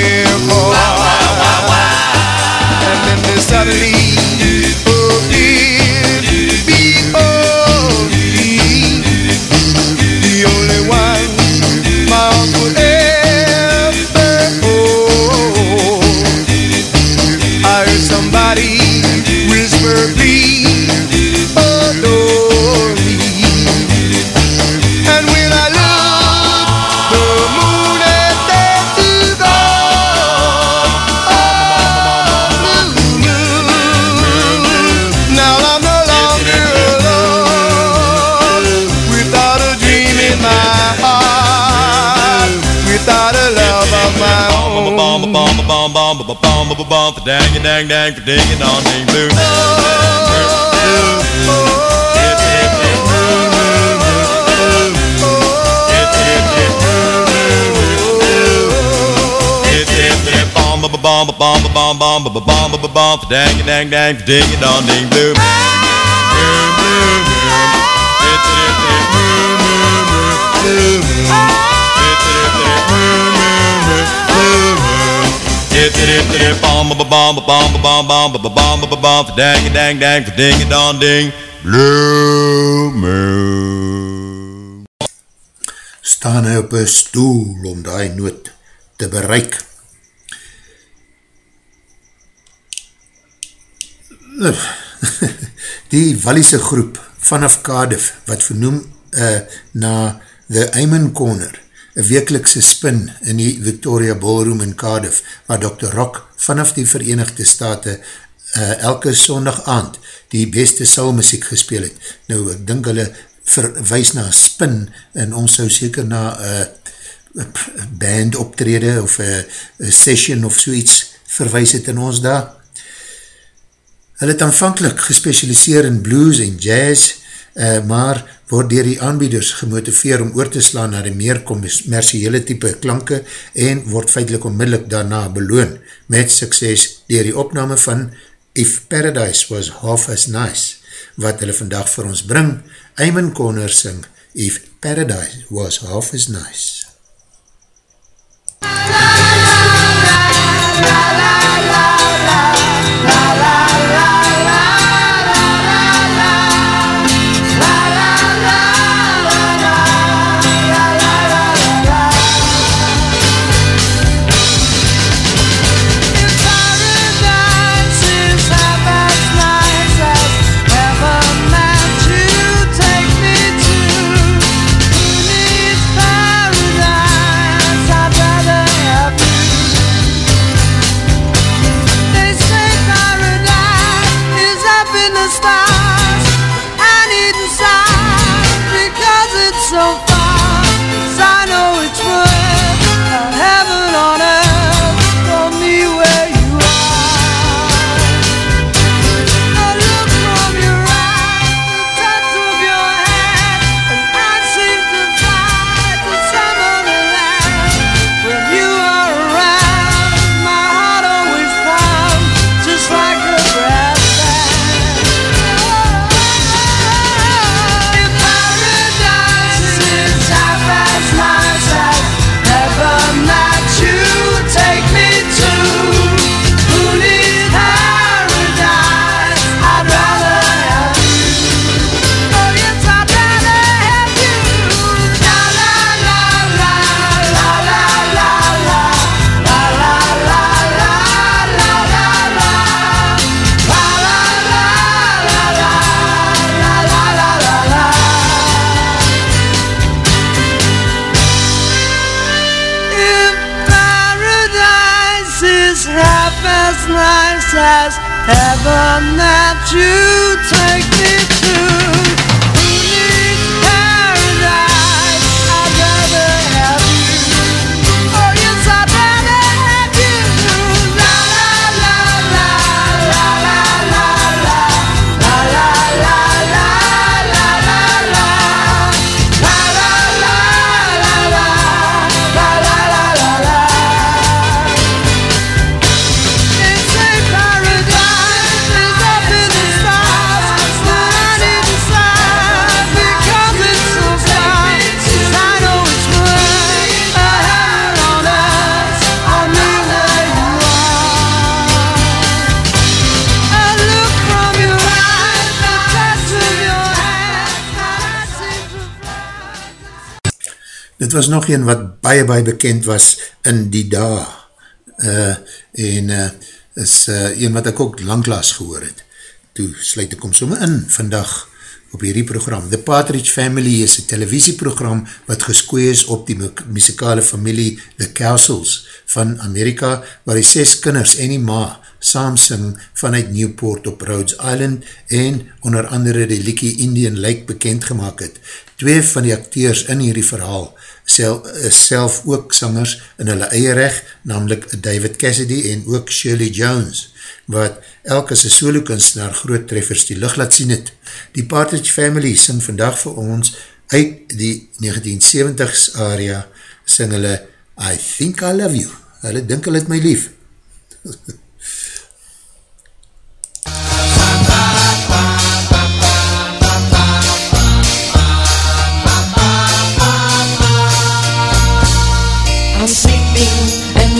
Dip, dip, dip, blue moon, blue moon. Dip, dip, dip, bum ba ba bum ba bum ba bum bum ba ba bum ba ba bum for dang a dang dang for ding a dong ding blue moon. Blue moon, moon. Dip, dip, dip, blue moon, blue dang a dang dang for ding dong ding blue moon. staan hy op een stoel om die noot te bereik. Die Walliese groep vanaf Cardiff, wat vernoem uh, na The Eyman Corner, een weeklikse spin in die Victoria Ballroom in Cardiff, waar Dr. Rock vanaf die Verenigde Staten uh, elke sondag aand die beste soulmuziek gespeel het. Nou, ek dink hulle verwijs na spin en ons sou seker na uh, band optrede of een session of soeits verwijs het in ons daar. Hulle het aanvankelijk gespecialiseer in blues en jazz, uh, maar word dier die aanbieders gemotiveer om oor te slaan na die meer commerciële type klanke en word feitelijk onmiddellik daarna beloon met sukses dier die opname van If Paradise Was Half As Nice, wat hulle vandag vir ons bring, Eamon Conner sing If Paradise Was Half As Nice. So Dit was nog een wat baie baie bekend was in die dag uh, en uh, is uh, een wat ek ook langlaas gehoor het. Toe sluit ek om somme in vandag op hierdie program. The Partridge Family is een televisieprogram wat geskooi is op die mu- muzikale familie The Castles van Amerika, waar die ses kinders en die ma saamsing vanuit Newport op Rhodes Island en onder andere die Likie Indian Lake bekend gemaakt het. Twee van die acteurs in hierdie verhaal self, is self ook sangers in hulle eie recht, namelijk David Cassidy en ook Shirley Jones, wat elke sy solo kunstenaar groot treffers die licht laat sien het. Die Partridge Family sing vandag vir ons uit die 1970s area, sing hulle I Think I Love You. Hulle dink hulle het my lief.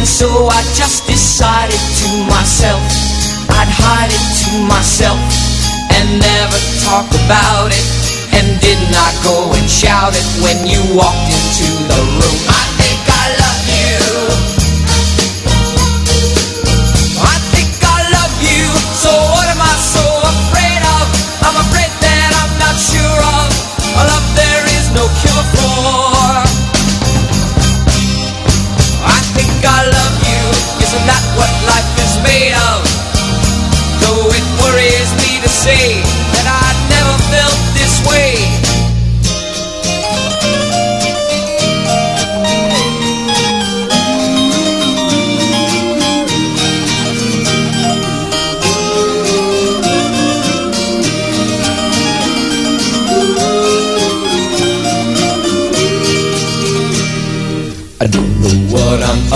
And so I just decided to myself. I'd hide it to myself And never talk about it. And did not go and shout it When you walked into the room? I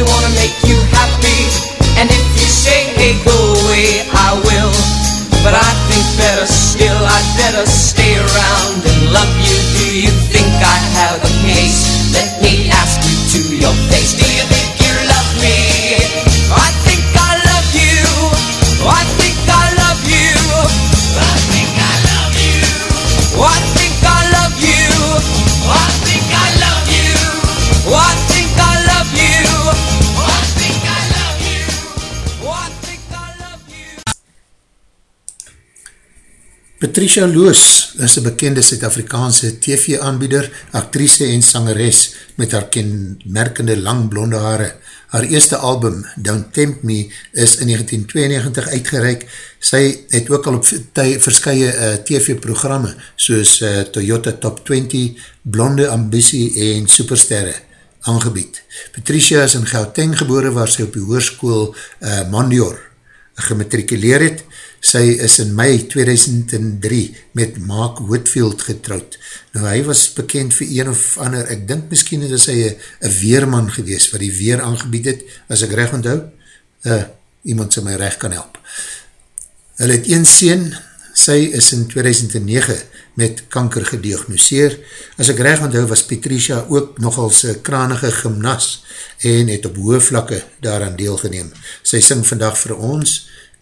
we wanna Patricia Loos is een bekende Suid-Afrikaanse TV-aanbieder, actrice en sangeres met haar kenmerkende lang blonde haare. Haar eerste album, Don't Tempt Me, is in 1992 uitgereik. Sy het ook al op verskye uh, TV-programme soos uh, Toyota Top 20, Blonde Ambitie en Supersterre aangebied. Patricia is in Gauteng gebore waar sy op die hoerskoel uh, Mondior gematrikuleer het. Sy is in mei 2003 met Mark Whitfield getrouwd. Nou hy was bekend vir een of ander, ek dink miskien het hy een weerman gewees wat die weer aangebied het, as ek recht onthou, uh, iemand sy my recht kan help. Hy het een sien, sy is in 2009 met kanker gediagnoseer. As ek recht onthou was Patricia ook nogal sy kranige gymnas en het op hoë vlakke daaraan deelgeneem. Sy sing vandag vir ons,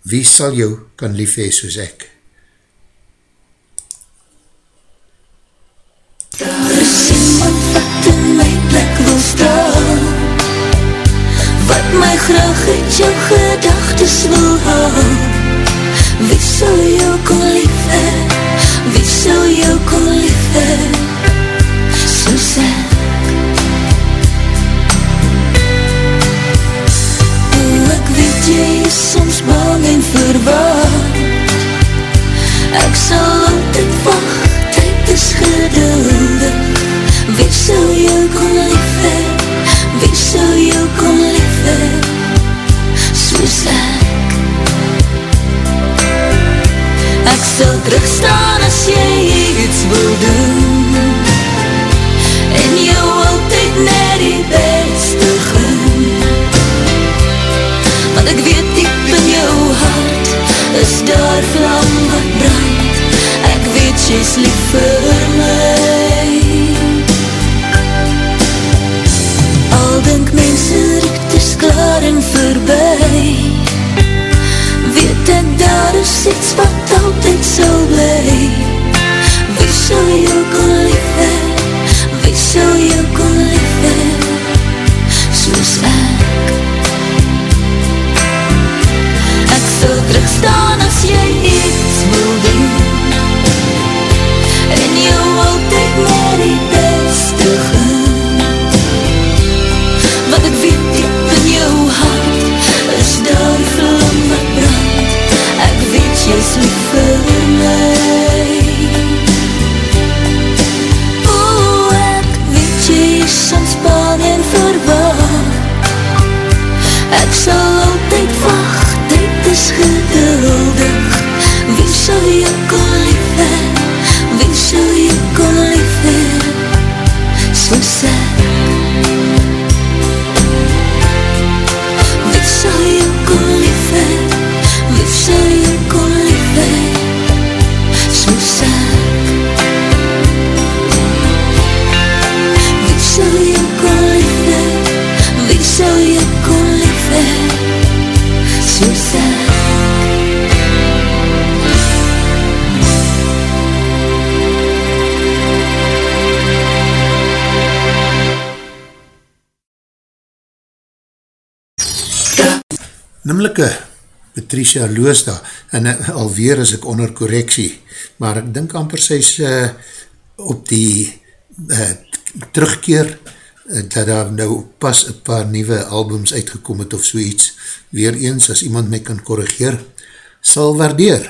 wie sal jou kan lief hee soos ek? Daar is iemand wat in my plek wil staan Wat my graag uit jou gedagtes wil hou Wie sal jou kon lief hee? Wie sal jou kon lief hee? Soos ek is soms bang en verwaard Ek sal altyd wacht, tyd is geduldig Wie sal jou kon lief hee? Wie sal jou kon lief hee? soos ek Ek sal terugstaan as jy iets wil doen En jou altyd net die beste jy's lief vir my Al dink mense riekt is klaar en voorbij Weet ek daar is iets wat altyd sal Nimmelike Patricia Loosda en uh, alweer is ek onder correctie, maar ek dink amper sy is uh, op die uh, terugkeer uh, dat daar nou pas een paar nieuwe albums uitgekom het of so iets, weer eens as iemand my kan corrigeer, sal waardeer.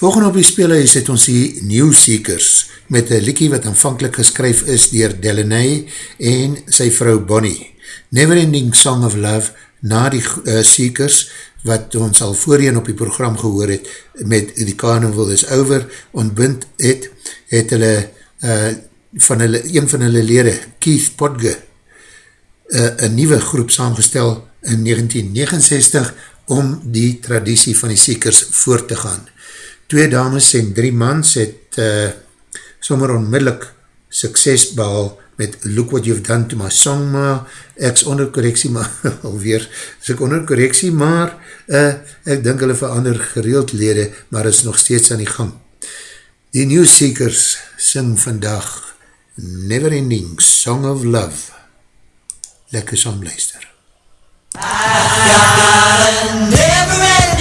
Volgende op die speelhuis het ons die New Seekers met een liekie wat aanvankelijk geskryf is dier Delaney en sy vrou Bonnie. Neverending Song of Love na die uh, Seekers wat ons al voorheen op die program gehoor het met die Carnival is Over ontbind het, het hulle, uh, van hulle een van hulle lede, Keith Podge uh, een nieuwe groep saamgestel in 1969 om die traditie van die Seekers voort te gaan. Twee dames en drie mans het uh, sommer onmiddellik sukses behal met Look What You've Done To My Song, maar ek is onder correctie, maar alweer is ek onder correctie, maar uh, ek dink hulle verander gereeld lede, maar is nog steeds aan die gang. Die New Seekers sing vandag Never Ending Song of Love. Lekker som luister. Never-ending love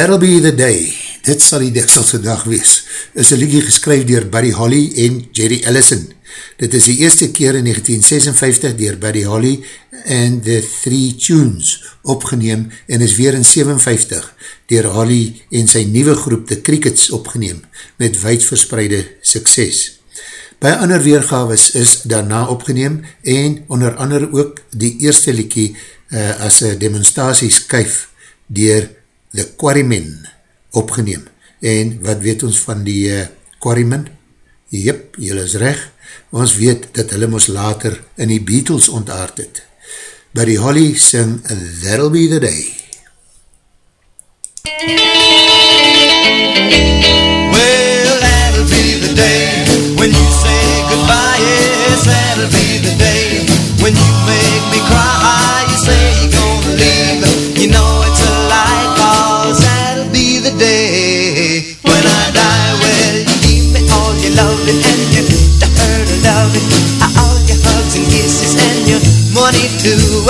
That'll be the day, dit sal die dekselse dag wees, is een liedje geskryf dier Buddy Holly en Jerry Ellison. Dit is die eerste keer in 1956 dier Buddy Holly and the Three Tunes opgeneem en is weer in 57 dier Holly en sy nieuwe groep The Crickets opgeneem met wijdverspreide sukses. By ander weergaves is daarna opgeneem en onder andere ook die eerste liekie uh, as een demonstratieskyf dier The Quarrymen opgeneem. En wat weet ons van die uh, Quarrymen? Jep, jylle is recht. Ons weet dat hulle ons later in die Beatles ontaard het. Buddy Holly sing That'll Be The Day. Well, that'll be the day when you say goodbye. Yes, that'll be the day when you make me cry. You say you're gonna leave. You know it's a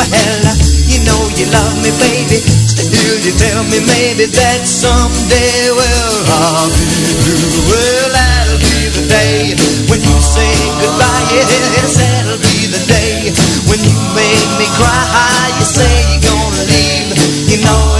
Well, you know you love me, baby. Still, you tell me maybe that someday, well, I'll be blue. Well, that'll be the day when you say goodbye. Yes, that'll be the day when you make me cry. You say you're gonna leave. You know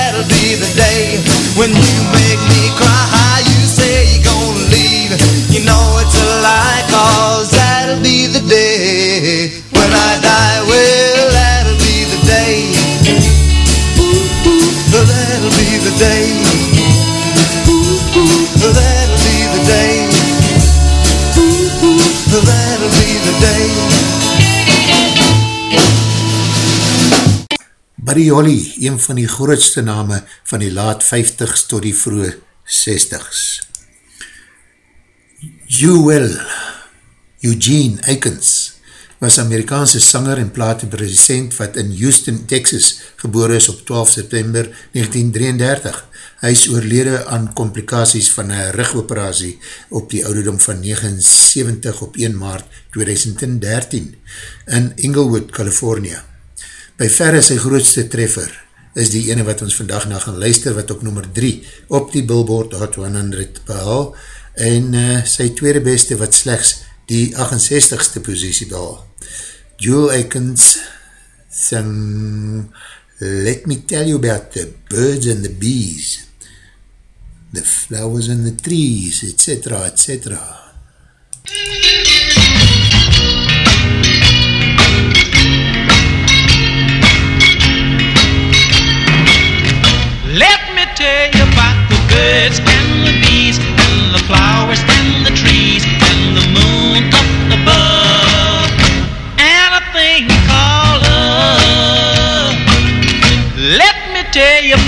be the day when you make me Buddy Holly, een van die grootste name van die laat 50s tot die vroege 60s. Jewel, Eugene Aikens, was Amerikaanse sanger en platenproducent wat in Houston, Texas geboor is op 12 september 1933. Hy is oorlede aan complicaties van een rugoperatie op die ouderdom van 79 op 1 maart 2013 in Inglewood, California. By verre sy grootste treffer is die ene wat ons vandag na gaan luister, wat op nummer 3 op die Billboard Hot 100 behaal, en uh, sy tweede beste wat slechts die 68ste posiesie behaal. Jewel Aikens sing Let me tell you about the birds and the bees, the flowers and the trees, etc., etc. Let me tell you about the birds and the bees and the flowers and the trees and the moon up above and a thing called love. Let me tell you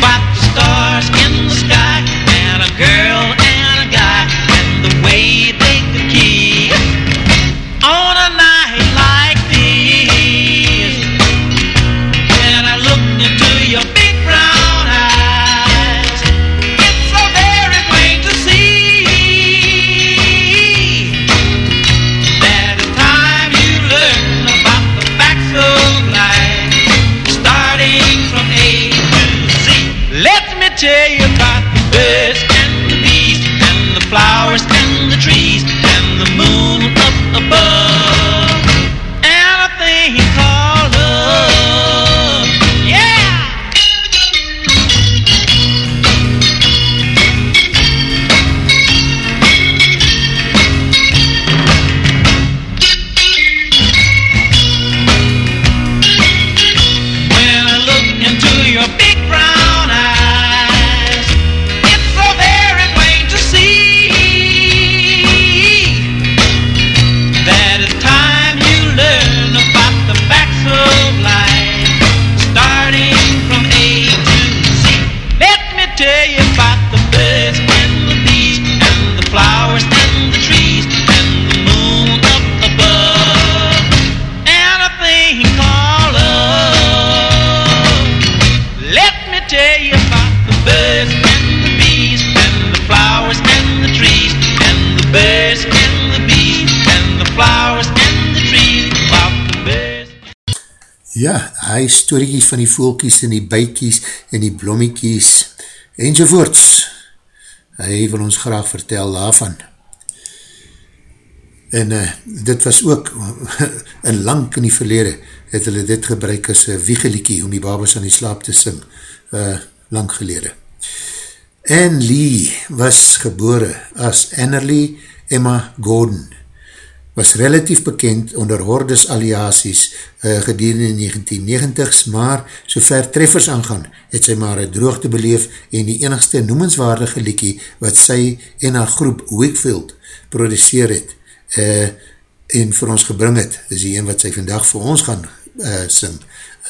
Ja, hy storiekies van die voelkies en die bykies en die blommiekies enzovoorts. Hy wil ons graag vertel daarvan. En uh, dit was ook in lang in die verlede het hulle dit gebruik as wiegeliekie om die babes aan die slaap te sing. Uh, lang gelede. Anne Lee was gebore as Annerly Emma Gordon was relatief bekend onder hordes aliaties uh, gedurende in 1990s, maar so ver treffers aangaan, het sy maar een droogte beleef en die enigste noemenswaardige liekie wat sy en haar groep Wakefield produceer het uh, en vir ons gebring het, is die een wat sy vandag vir ons gaan uh, sing,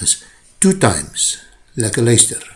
is Two Times. Lekker luister.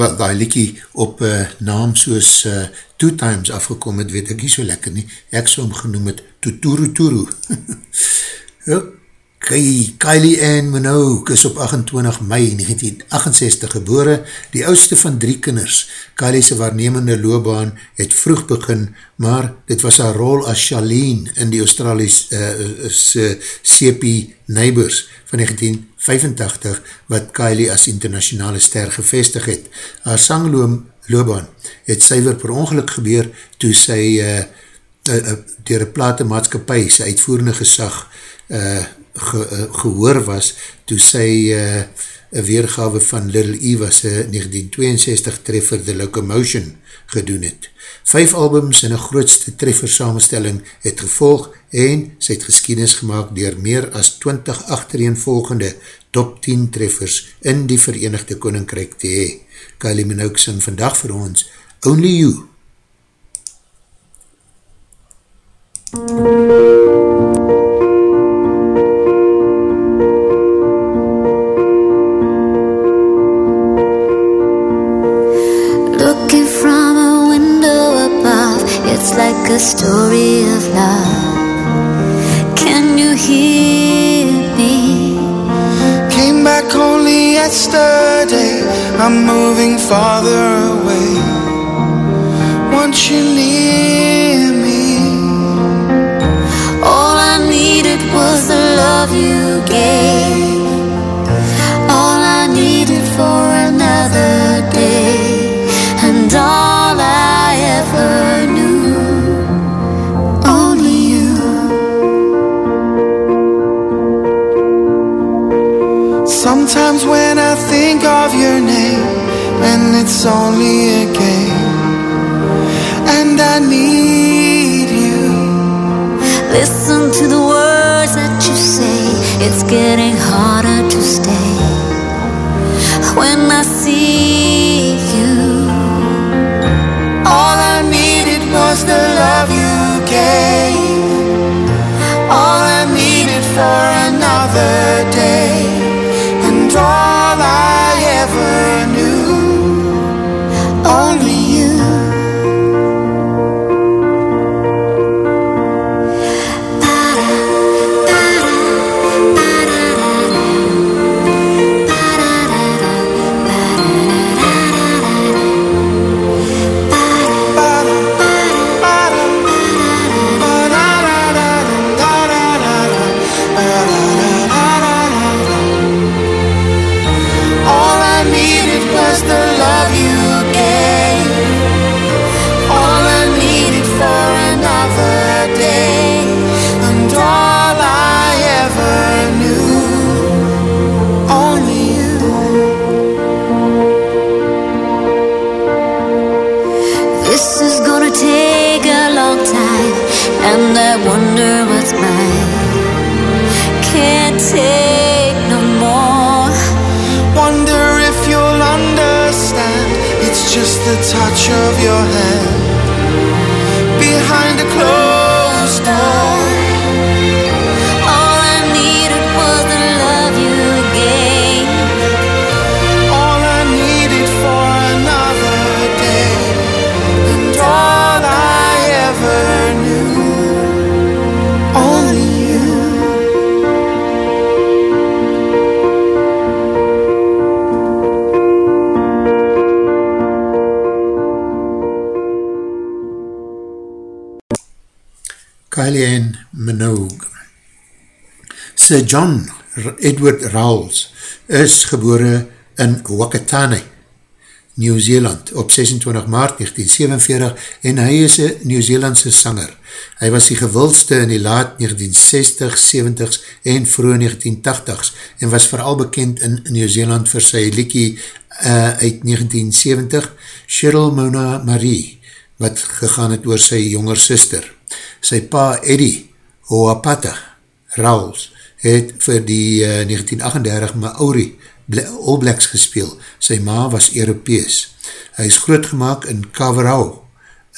Die liekie op uh, naam soos uh, Two Times afgekom het, weet ek nie so lekker nie. Ek so hom genoem het Tuturu Turu. ok, Ky, Kylie Ann Minogue is op 28 mei 1968 gebore, die oudste van drie kinders. Kylie's waarnemende loopbaan het vroeg begin, maar dit was haar rol as Charlene in die Australies uh, uh, CP Neighbors van 1985, wat Kylie as internationale ster gevestig het. Haar sangloopbaan het syver per ongeluk gebeur toe sy uh, uh, uh, dier een platemaatskapie, sy uitvoerende gesag, uh, ge, uh, gehoor was toe sy uh, een weergave van Little E was een 1962 treffer The Locomotion gedoen het. Vijf albums en een grootste treffer samenstelling het gevolg en sy het geskiednis gemaakt dier meer as 20 achtereenvolgende top 10 treffers in die Verenigde Koninkrijk te hee. Kylie Minogue sing vandag vir ons Only You. Only You like a story of love. Can you hear me? Came back only yesterday. I'm moving farther away. Once you near me, all I needed was the love you gave. It's only a game And I need you. Listen to the words that you say. It's getting harder to stay. When I see you All I needed was the love you gave. All I needed for another day Sir John Edward Rawls is gebore in Wakatane, New Zealand, op 26 maart 1947 en hy is een Nieuw-Zeelandse sanger. Hy was die gewildste in die laat 1960s, 70s en vroeg 1980s en was vooral bekend in Nieuw-Zeeland vir sy liekie uh, uit 1970, Cheryl Mona Marie, wat gegaan het oor sy jonger sister sy pa Eddie Hoapata Rawls het vir die uh, 1938 Maori All Blacks gespeel. Sy ma was Europees. Hy is grootgemaak in Kawerau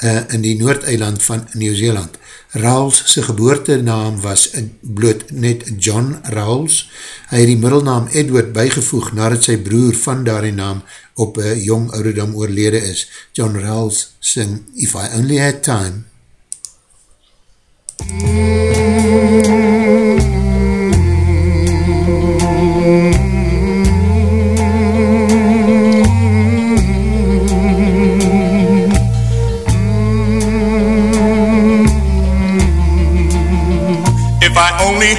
uh, in die Noordeiland van Nieuw-Zeeland. Rawls sy geboortenaam was bloot net John Rawls. Hy het die middelnaam Edward bygevoeg nadat sy broer van daar die naam op een jong ouderdam oorlede is. John Rawls sing If I Only Had Time Mm-hmm.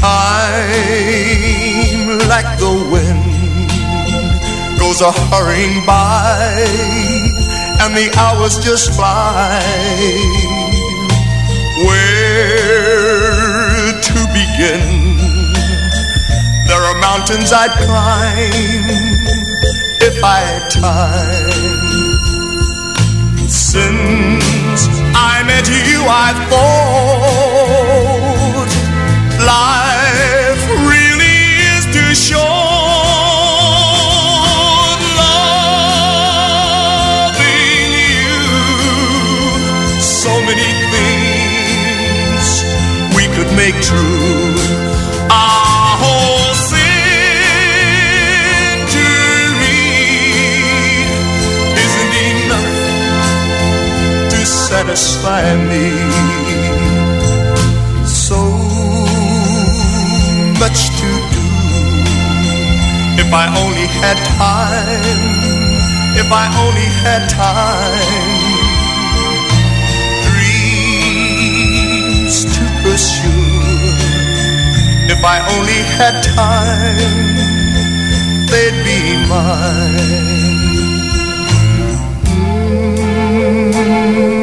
Time like the wind goes a hurrying by, and the hours just fly. Where to begin? There are mountains I'd climb if I had time. Since I met you, I thought life really is too short. Loving you, so many things we could make true. Our whole century isn't enough to satisfy me. Much to do. If I only had time, if I only had time, dreams to pursue. If I only had time, they'd be mine. If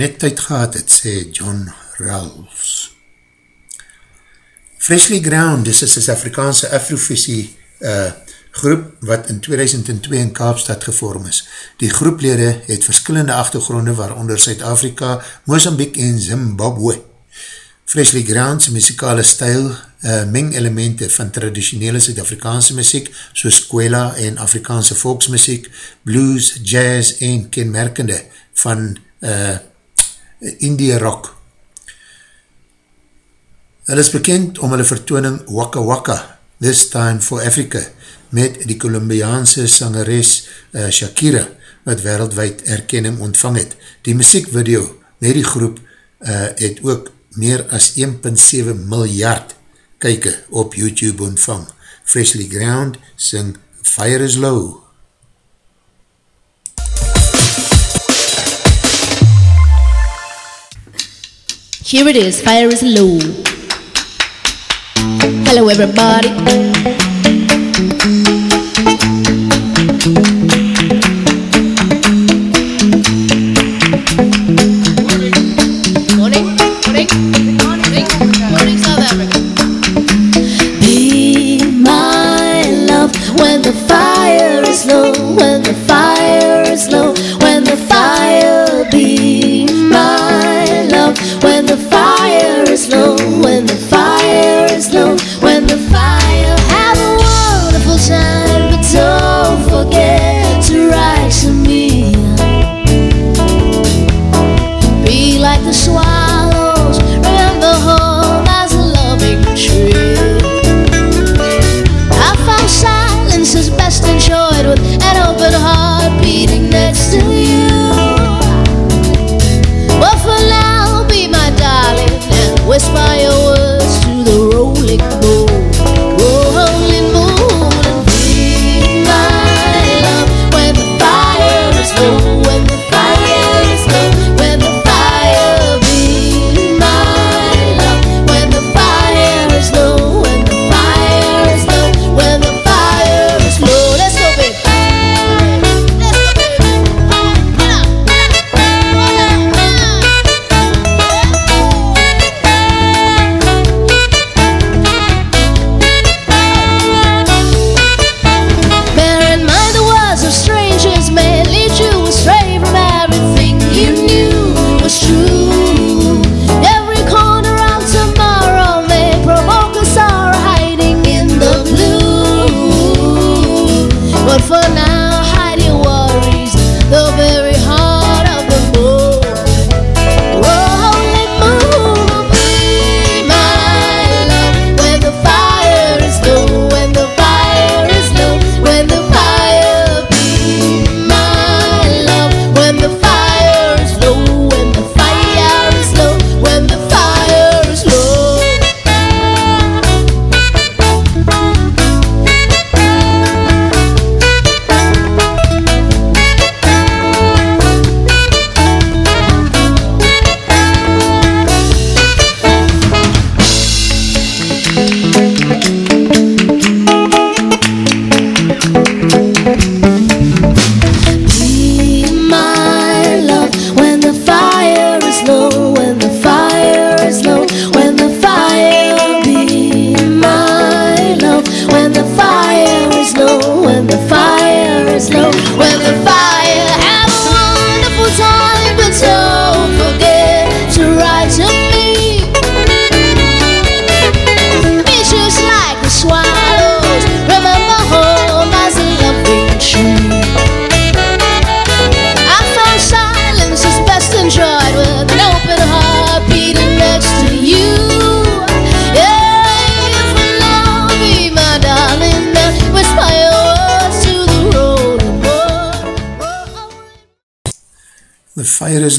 net tyd gehad het, sê John Rawls. Freshly Ground is een Suid-Afrikaanse Afrovisie uh, groep wat in 2002 in Kaapstad gevorm is. Die groeplede het verskillende achtergronde waaronder Suid-Afrika, Mozambique en Zimbabwe. Freshly Ground sy muzikale stijl uh, meng elemente van traditionele Suid-Afrikaanse muziek soos Kwela en Afrikaanse volksmuziek, blues, jazz en kenmerkende van uh, Indie rock. Hulle is bekend om hulle vertooning Waka Waka, This Time for Africa, met die Colombiaanse sangeres uh, Shakira, wat wereldwijd erkenning ontvang het. Die muziekvideo met die groep uh, het ook meer as 1.7 miljard kyke op YouTube ontvang. Freshly Ground sing Fire is Low. Here it is, fire is low. Hello everybody. Morning, morning, morning, morning, South Africa. Be my love when the fire is low, when the abençoar.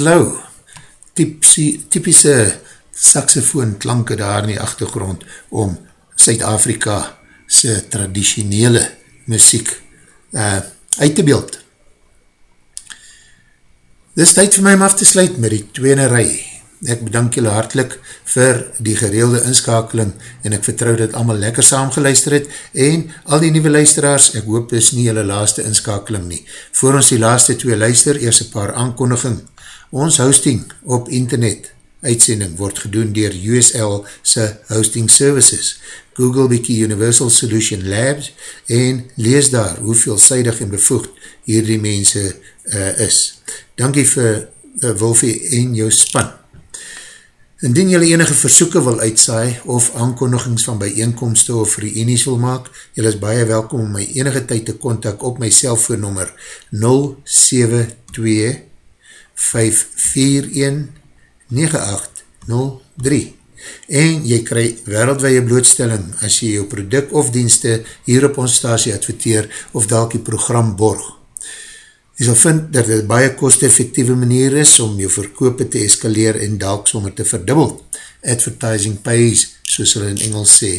Is Low, typische, typische saxofoon klanke daar in die achtergrond om Suid-Afrika sy traditionele muziek uh, uit te beeld. Dit is tyd vir my om af te sluit met die tweene rij. Ek bedank julle hartlik vir die gereelde inskakeling en ek vertrouw dat allemaal lekker saamgeluister het en al die nieuwe luisteraars, ek hoop dis nie julle laaste inskakeling nie. Voor ons die laaste twee luister, eers een paar aankondiging. Ons hosting op internet uitsending word gedoen dier USL se hosting services. Google bykie Universal Solution Labs en lees daar hoeveel sydig en bevoegd hierdie mense uh, is. Dankie vir uh, Wolfie en jou span. Indien jylle enige versoeken wil uitsaai of aankondigings van bijeenkomste of reenies wil maak, jylle is baie welkom om my enige tyd te kontak op my cellfoonnummer 072 541 9803 en jy krij wereldwee blootstelling as jy jou product of dienste hier op ons stasie adverteer of dalk die program borg. Jy sal vind dat dit baie kost-effectieve manier is om jou verkoop te eskaleer en dalk sommer te verdubbel. Advertising pays, soos hulle in Engels sê.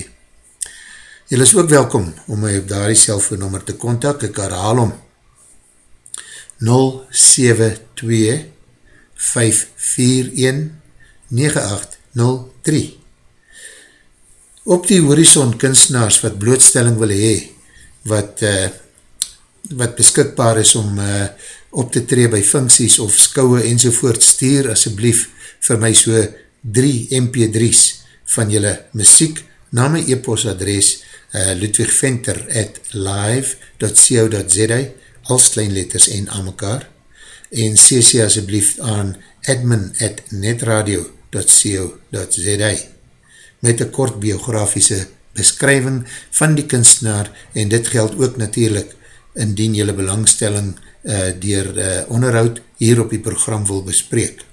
Jy is ook welkom om my op daar die cellfoonnummer te kontak. Ek herhaal om 072 541-9803 Op die horizon kunstenaars wat blootstelling wil hee, wat, uh, wat beskikbaar is om uh, op te tree by funksies of skouwe enzovoort, stuur asjeblief vir my so 3 MP3's van julle muziek na my e-post adres uh, ludwigventer at live.co.za als kleinletters en aan mekaar en cc asjeblief aan admin at netradio.co.za met een kort biografiese beskrywing van die kunstenaar en dit geld ook natuurlijk indien jylle belangstelling uh, dier uh, onderhoud hier op die program wil bespreek.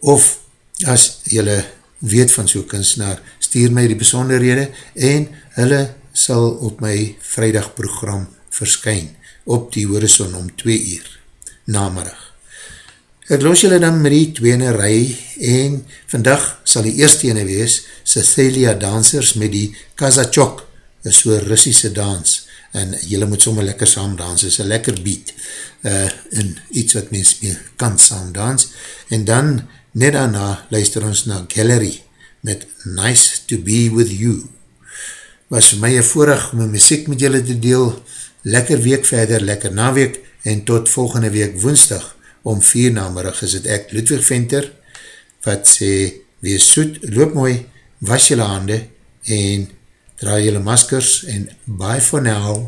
Of as jylle weet van so'n kunstenaar, stuur my die besonderhede en hulle sal op my vrijdag program verskyn op die horizon om 2 uur namerig. Ek los julle dan met die tweene rij en vandag sal die eerste ene wees Cecilia Dansers met die Kazachok, een so Russische dans. En julle moet sommer lekker saam dans, is een lekker beat uh, en iets wat mens mee kan saam dans. En dan net daarna luister ons na Gallery met Nice to be with you. Was vir my een voorig om my muziek met julle te deel lekker week verder, lekker naweek en tot volgende week woensdag om vier namerig is het ek Ludwig Venter wat sê wees soet, loop mooi, was jylle hande en draai jylle maskers en bye for now